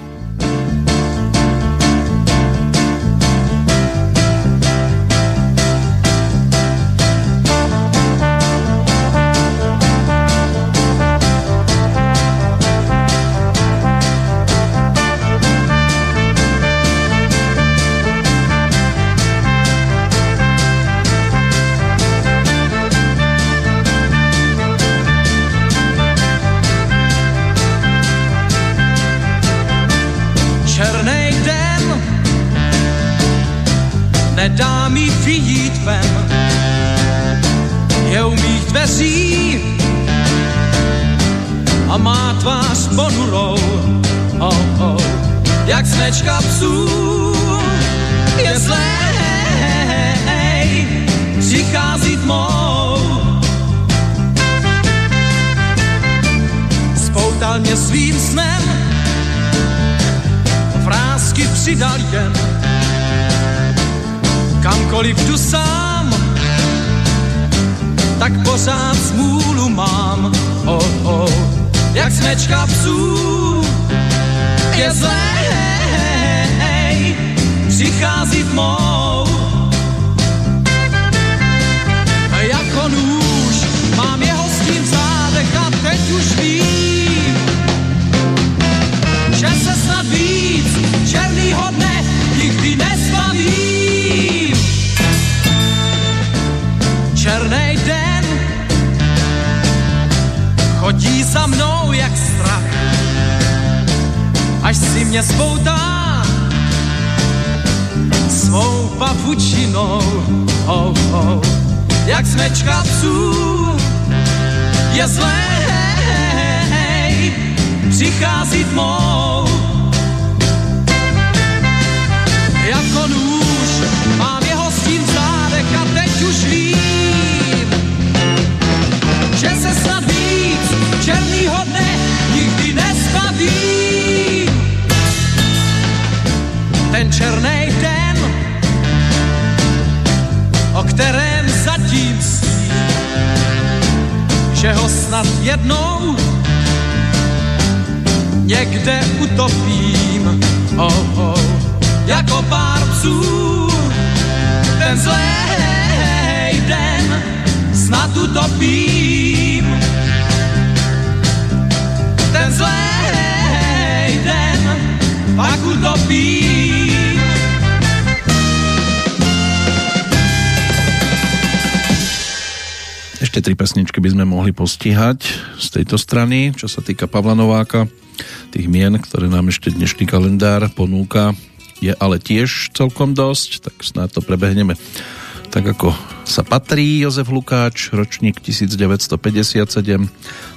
kamkoliv tu sám, tak pořád smůlu mám. Oh, oh, jak smečka psů je zlé přichází tmou. Jako nůž chodí za mnou jak strach, až si mě spoutá svou pavučinou, oh, oh, jak smečka psů je zlé, přichází tmou. Jako nůž mám Ten den o kterém zatím sní, že ho snad jednou někde utopím. Oh, oh, jako pár psů, ten zlej den snad utopím. Ten zlej den pak utopím. Ešte tri pesničky by sme mohli postihať z tejto strany, čo sa týka Pavla Nováka. Tých mien, ktoré nám ešte dnešný kalendár ponúka, je ale tiež celkom dosť, tak snad to prebehneme tak ako sa patrí. Jozef Lukáč, ročník 1957,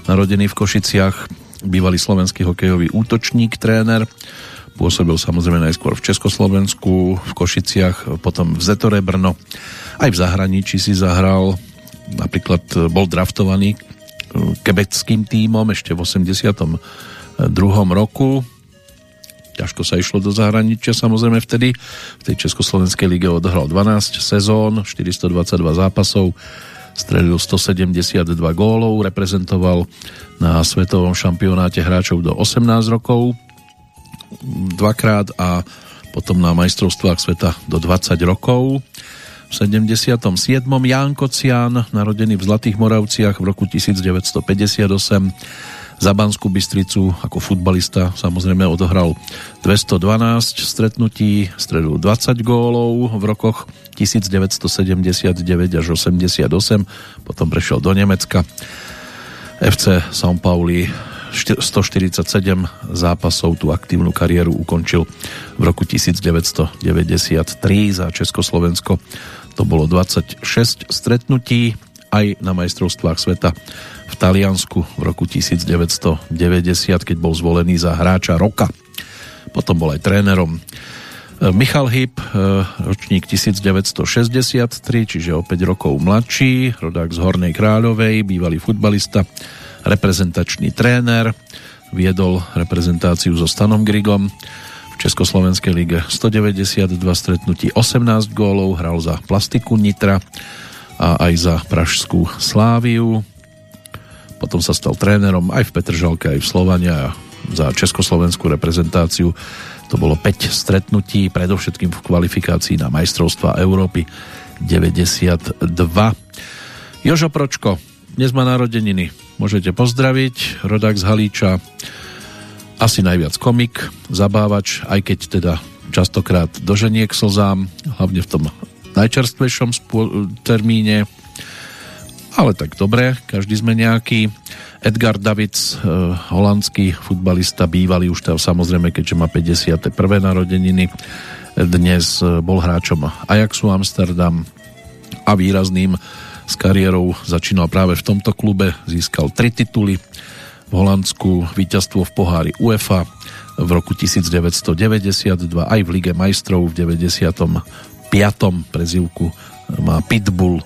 narodený v Košiciach, bývalý slovenský hokejový útočník, tréner, pôsobil samozrejme najskôr v Československu, v Košiciach, potom v Zetore Brno. Aj v zahraničí si zahral napríklad e, bol draftovaný e, kebeckým tímom ešte v 82. roku. Ťažko sa išlo do zahraničia samozrejme vtedy. V tej Československej lige odohral 12 sezón, 422 zápasov, strelil 172 gólov, reprezentoval na svetovom šampionáte hráčov do 18 rokov dvakrát a potom na majstrovstvách sveta do 20 rokov. V 77. Ján Kocián, narodený v Zlatých Moravciach v roku 1958. Za Banskú Bystricu ako futbalista samozrejme odohral 212 stretnutí, stredil 20 gólov v rokoch 1979 až 88, potom prešiel do Nemecka. FC São Pauli 147 zápasov tú aktívnu kariéru ukončil v roku 1993 za Československo to bolo 26 stretnutí aj na majstrovstvách sveta v Taliansku v roku 1990, keď bol zvolený za hráča roka. Potom bol aj trénerom. Michal Hyb, e, ročník 1963, čiže o 5 rokov mladší, rodák z Hornej Kráľovej, bývalý futbalista, reprezentačný tréner, viedol reprezentáciu so Stanom Grigom Československej lige 192 stretnutí, 18 gólov, hral za Plastiku Nitra a aj za Pražskú Sláviu. Potom sa stal trénerom aj v Petržalke, aj v Slovania za československú reprezentáciu to bolo 5 stretnutí, predovšetkým v kvalifikácii na majstrovstva Európy 92. Jožo Pročko, dnes má narodeniny. Môžete pozdraviť, rodák z Halíča, asi najviac komik, zabávač, aj keď teda častokrát doženie k slzám, hlavne v tom najčerstvejšom termíne. Ale tak dobre, každý sme nejaký. Edgar Davids, eh, holandský futbalista, bývalý už tam samozrejme, keďže má 51. narodeniny, dnes eh, bol hráčom Ajaxu Amsterdam a výrazným s kariérou začínal práve v tomto klube, získal tri tituly v Holandsku, víťazstvo v pohári UEFA v roku 1992 aj v Lige majstrov v 95. prezivku má Pitbull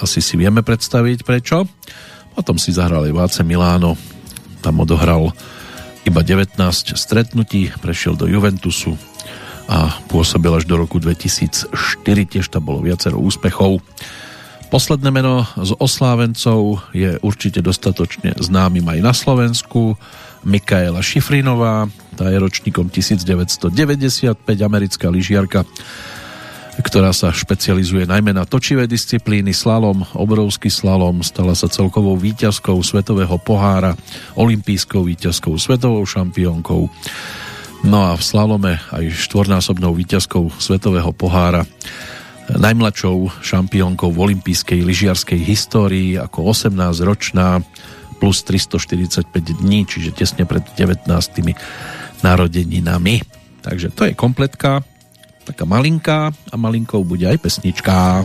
asi si vieme predstaviť prečo potom si zahral aj Váce Miláno, tam odohral iba 19 stretnutí, prešiel do Juventusu a pôsobil až do roku 2004, tiež tam bolo viacero úspechov. Posledné meno z oslávencov je určite dostatočne známym aj na Slovensku. Mikaela Šifrinová, tá je ročníkom 1995, americká lyžiarka, ktorá sa špecializuje najmä na točivé disciplíny, slalom, obrovský slalom, stala sa celkovou výťazkou svetového pohára, olimpijskou výťazkou, svetovou šampiónkou. No a v slalome aj štvornásobnou výťazkou svetového pohára, najmladšou šampiónkou v olympijskej lyžiarskej histórii ako 18-ročná plus 345 dní, čiže tesne pred 19 narodeninami. Takže to je kompletka taká malinká a malinkou bude aj pesnička.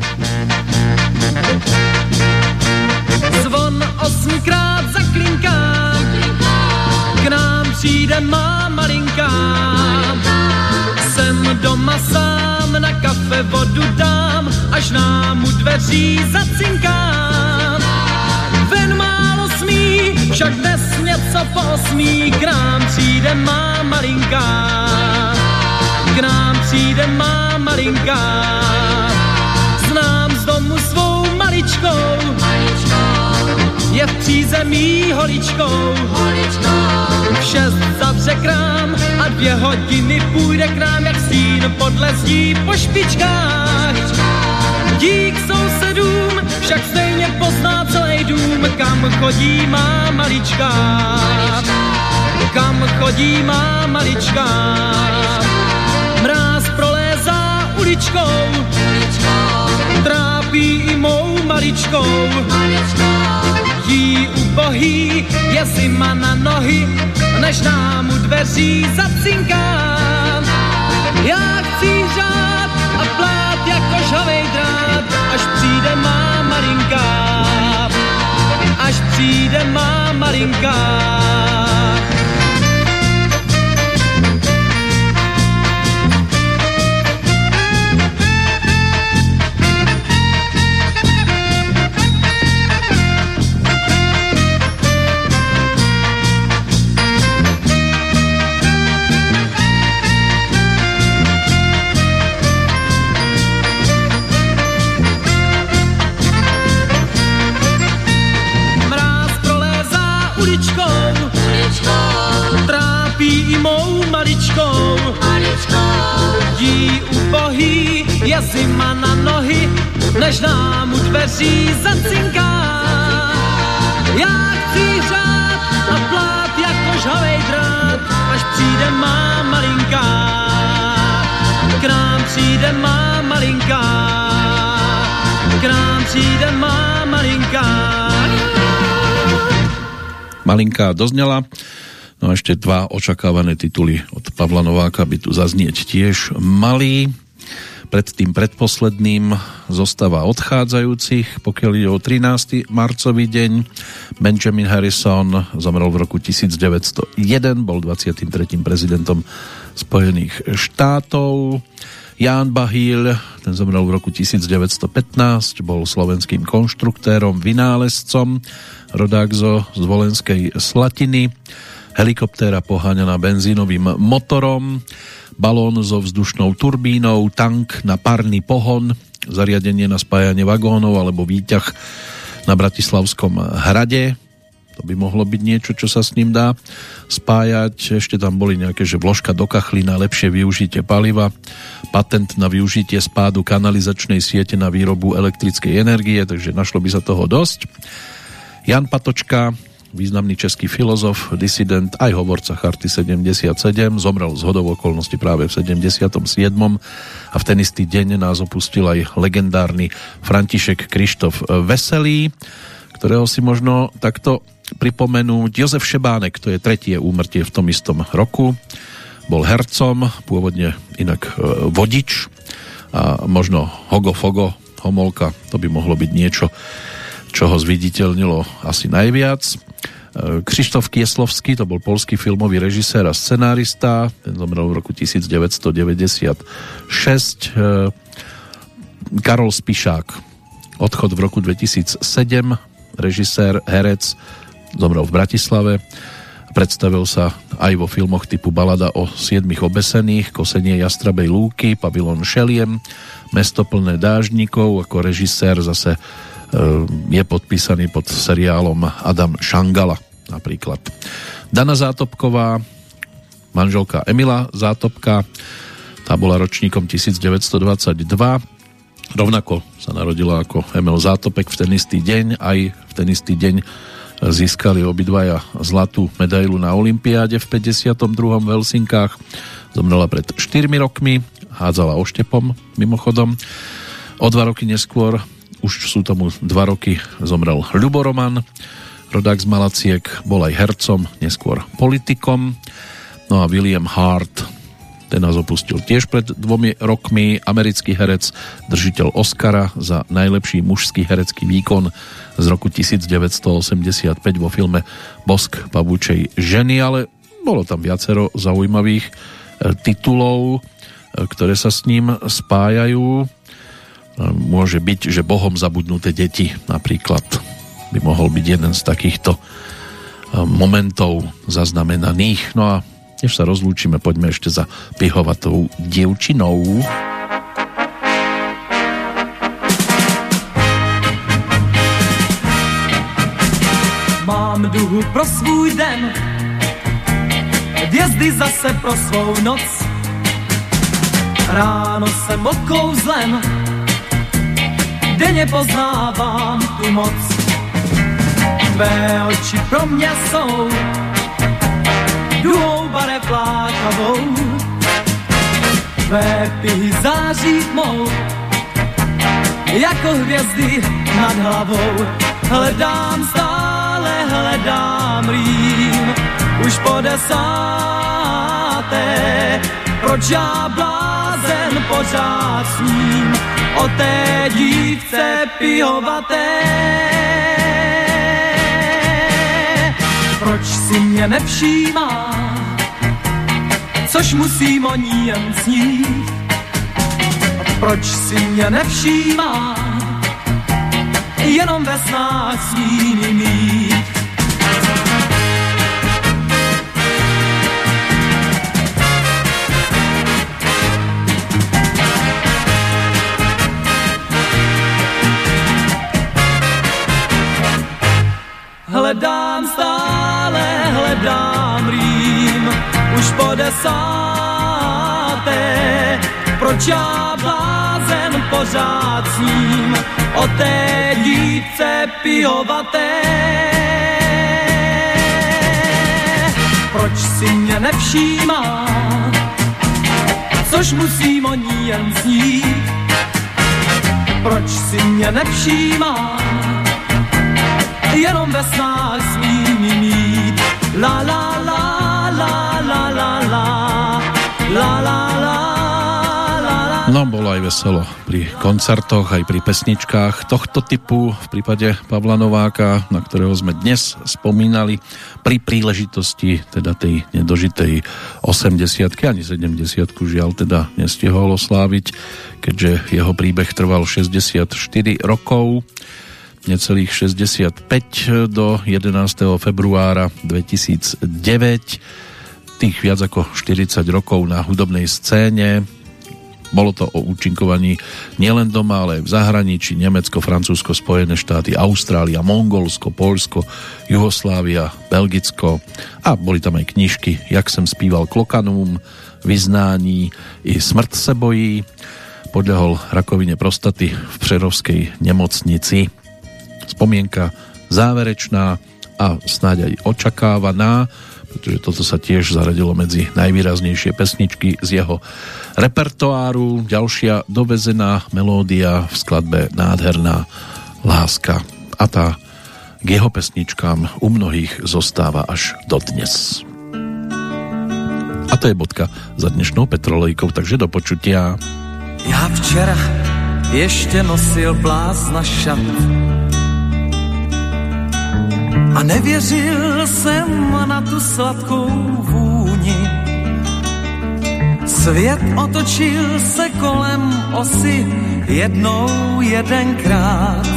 Zvon osmkrát zaklinká, k nám přijde má malinká. Jsem doma sám, na kafe vodu dám, až nám u dveří zacinkám. Ven málo smí, však dnes něco posmí, k nám přijde má malinká k nám přijde má malinká. Znám z domu svou maličkou, je v přízemí holičkou. V šest zavře krám a dvě hodiny půjde k nám jak stín podle zdí po špičkách. Dík sousedům však stejně pozná celý dům, kam chodí má malička. Kam chodí má malička uličkou, trápí i mou maličkou. Jí ubohý je zima na nohy, než nám u dveří zacinkám. Já chci řád plát jako žhavej drát, až přijde má malinka. Až přijde má malinka. Je zima na nohy, než nám u dveří zacinká. Já chci řád a plát jako žhavej drát, až přijde má malinká. K nám přijde má malinká, k nám přijde má malinká. Malinká doznela. No a ešte dva očakávané tituly od Pavla Nováka by tu zaznieť tiež malý pred tým predposledným zostáva odchádzajúcich. Pokiaľ ide o 13. marcový deň, Benjamin Harrison zomrel v roku 1901, bol 23. prezidentom Spojených štátov. Ján Bahíl, ten zomrel v roku 1915, bol slovenským konštruktérom, vynálezcom, rodák zo Zvolenskej Slatiny, helikoptéra poháňaná benzínovým motorom, balón so vzdušnou turbínou, tank na párny pohon, zariadenie na spájanie vagónov alebo výťah na Bratislavskom hrade. To by mohlo byť niečo, čo sa s ním dá spájať. Ešte tam boli nejaké, že vložka do kachly lepšie využitie paliva, patent na využitie spádu kanalizačnej siete na výrobu elektrickej energie, takže našlo by sa toho dosť. Jan Patočka, významný český filozof, disident, aj hovorca Charty 77, zomrel z hodov okolnosti práve v 77. a v ten istý deň nás opustil aj legendárny František Krištof Veselý, ktorého si možno takto pripomenúť. Jozef Šebánek, to je tretie úmrtie v tom istom roku, bol hercom, pôvodne inak e, vodič a možno Hogo Fogo, Homolka, to by mohlo byť niečo, čo ho zviditeľnilo asi najviac. E, Krištof Kieslovský, to bol polský filmový režisér a scenárista, ten zomrel v roku 1996. E, Karol Spišák, odchod v roku 2007, režisér, herec, zomrel v Bratislave. Predstavil sa aj vo filmoch typu Balada o siedmých obesených, Kosenie Jastrabej lúky, Pavilon Šeliem, Mesto plné dážnikov, ako režisér zase je podpísaný pod seriálom Adam Šangala napríklad. Dana Zátopková, manželka Emila Zátopka, tá bola ročníkom 1922, rovnako sa narodila ako Emil Zátopek v ten istý deň, aj v ten istý deň získali obidvaja zlatú medailu na Olympiáde v 52. v Helsinkách. Zomrela pred 4 rokmi, hádzala oštepom mimochodom. O dva roky neskôr už sú tomu dva roky, zomrel Ľubo Roman, rodák z Malaciek, bol aj hercom, neskôr politikom. No a William Hart, ten nás opustil tiež pred dvomi rokmi, americký herec, držiteľ Oscara za najlepší mužský herecký výkon z roku 1985 vo filme Bosk pavúčej ženy, ale bolo tam viacero zaujímavých e, titulov, e, ktoré sa s ním spájajú môže byť, že Bohom zabudnuté deti napríklad by mohol byť jeden z takýchto e, momentov zaznamenaných. No a než sa rozlúčime, poďme ešte za pihovatou dievčinou. Mám duhu pro svůj den, hvězdy zase pro svou noc. Ráno jsem okouzlen, denně poznávám tu moc. Tvé oči pro mě jsou duhou barev lákavou. Tvé pihy září tmou, jako hvězdy nad hlavou. Hledám stále, hledám rým, už po desáté. Proč já blázen pořád s ním, o té dívce pijovaté. Proč si mě nevšímá, což musím o ní jen snít? Proč si mě nevšímá, jenom ve snách s Hledám stále, hledám rým, už po desáté. Proč já blázen pořád s ním o té dívce pijovaté? Proč si mě nevšímá, což musím o ní jen snít? Proč si mě nevšímá, jenom ve snách svými mít. La la la la la la la la la No bol aj aj veselo pri koncertoch, aj pri pesničkách tohto typu. V prípade Pavla Nováka, na ktorého sme dnes spomínali, pri príležitosti teda tej nedožitej 80 ani 70 žiaľ teda nestihol osláviť, keďže jeho príbeh trval 64 rokov necelých 65 do 11. februára 2009 tých viac ako 40 rokov na hudobnej scéne bolo to o účinkovaní nielen doma, ale aj v zahraničí Nemecko, Francúzsko, Spojené štáty, Austrália, Mongolsko, Polsko, Jugoslávia, Belgicko a boli tam aj knižky, jak som spíval Klokanum, Vyznání i Smrt se bojí. Podľahol rakovine prostaty v Přerovskej nemocnici. Spomienka záverečná a snáď aj očakávaná, pretože toto sa tiež zaradilo medzi najvýraznejšie pesničky z jeho repertoáru. Ďalšia dovezená melódia v skladbe Nádherná láska. A tá k jeho pesničkám u mnohých zostáva až dodnes. A to je bodka za dnešnou Petrolejkou, takže do počutia. Já včera ještě nosil blázna šat a nevěřil jsem na tu sladkou vůni. Svět otočil se kolem osy jednou jedenkrát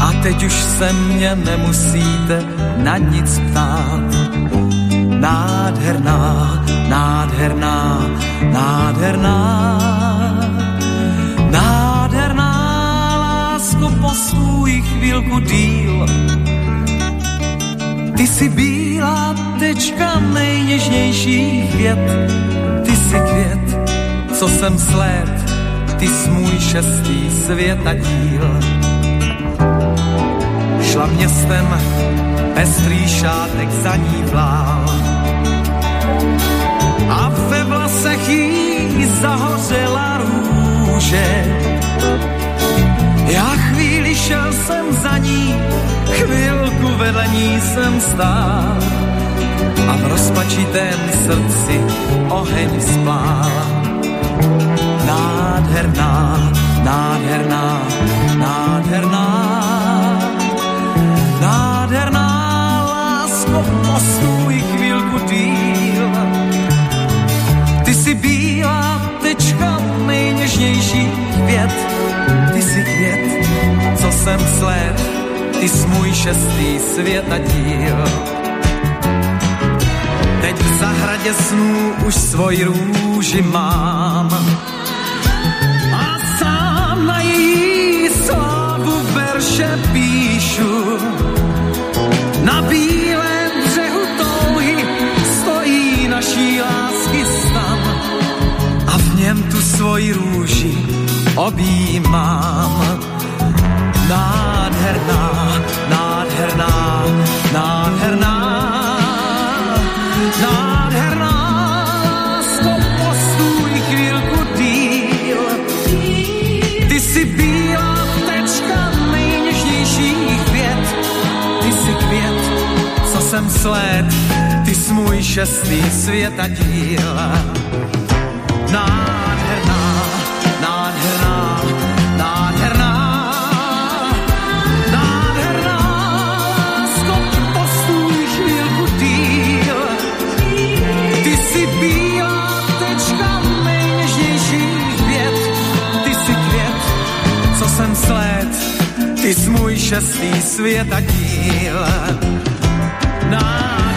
a teď už se mě nemusíte na nic ptát. Nádherná, nádherná, nádherná, nádherná lásko po svůj chvílku díl ty jsi bílá tečka nejněžnějších květ, ty jsi květ, co jsem sled, ty jsi můj šestý svět a díl. Šla městem, pestrý šátek za ní vlál. A ve vlasech jí zahořela růže. Já chvíli šel jsem za ní, chvilku vedle ní jsem stál a v rozpačitém srdci oheň splál. Nádherná, nádherná, nádherná, nádherná lásko, posluj chvílku díl. Ty jsi bílá tečka nejněžnější květ, ty jsi květ, co jsem sled, ty jsi šestý světa díl. Teď v zahradě snů už svoji růži mám a sám na její slávu verše píšu. Na bílém břehu touhy stojí naší lásky stan a v něm tu svoji růži objímám. Nádherná, nádherná, nádherná, nádherná. Lásko, postůj chvílku díl. Ty jsi bílá tečka nejněžnějších květ, ty jsi květ, co jsem sled, ty jsi můj šestý svět a díl. Nádherná, ty jsi můj šestý svět a díl. Nádherná,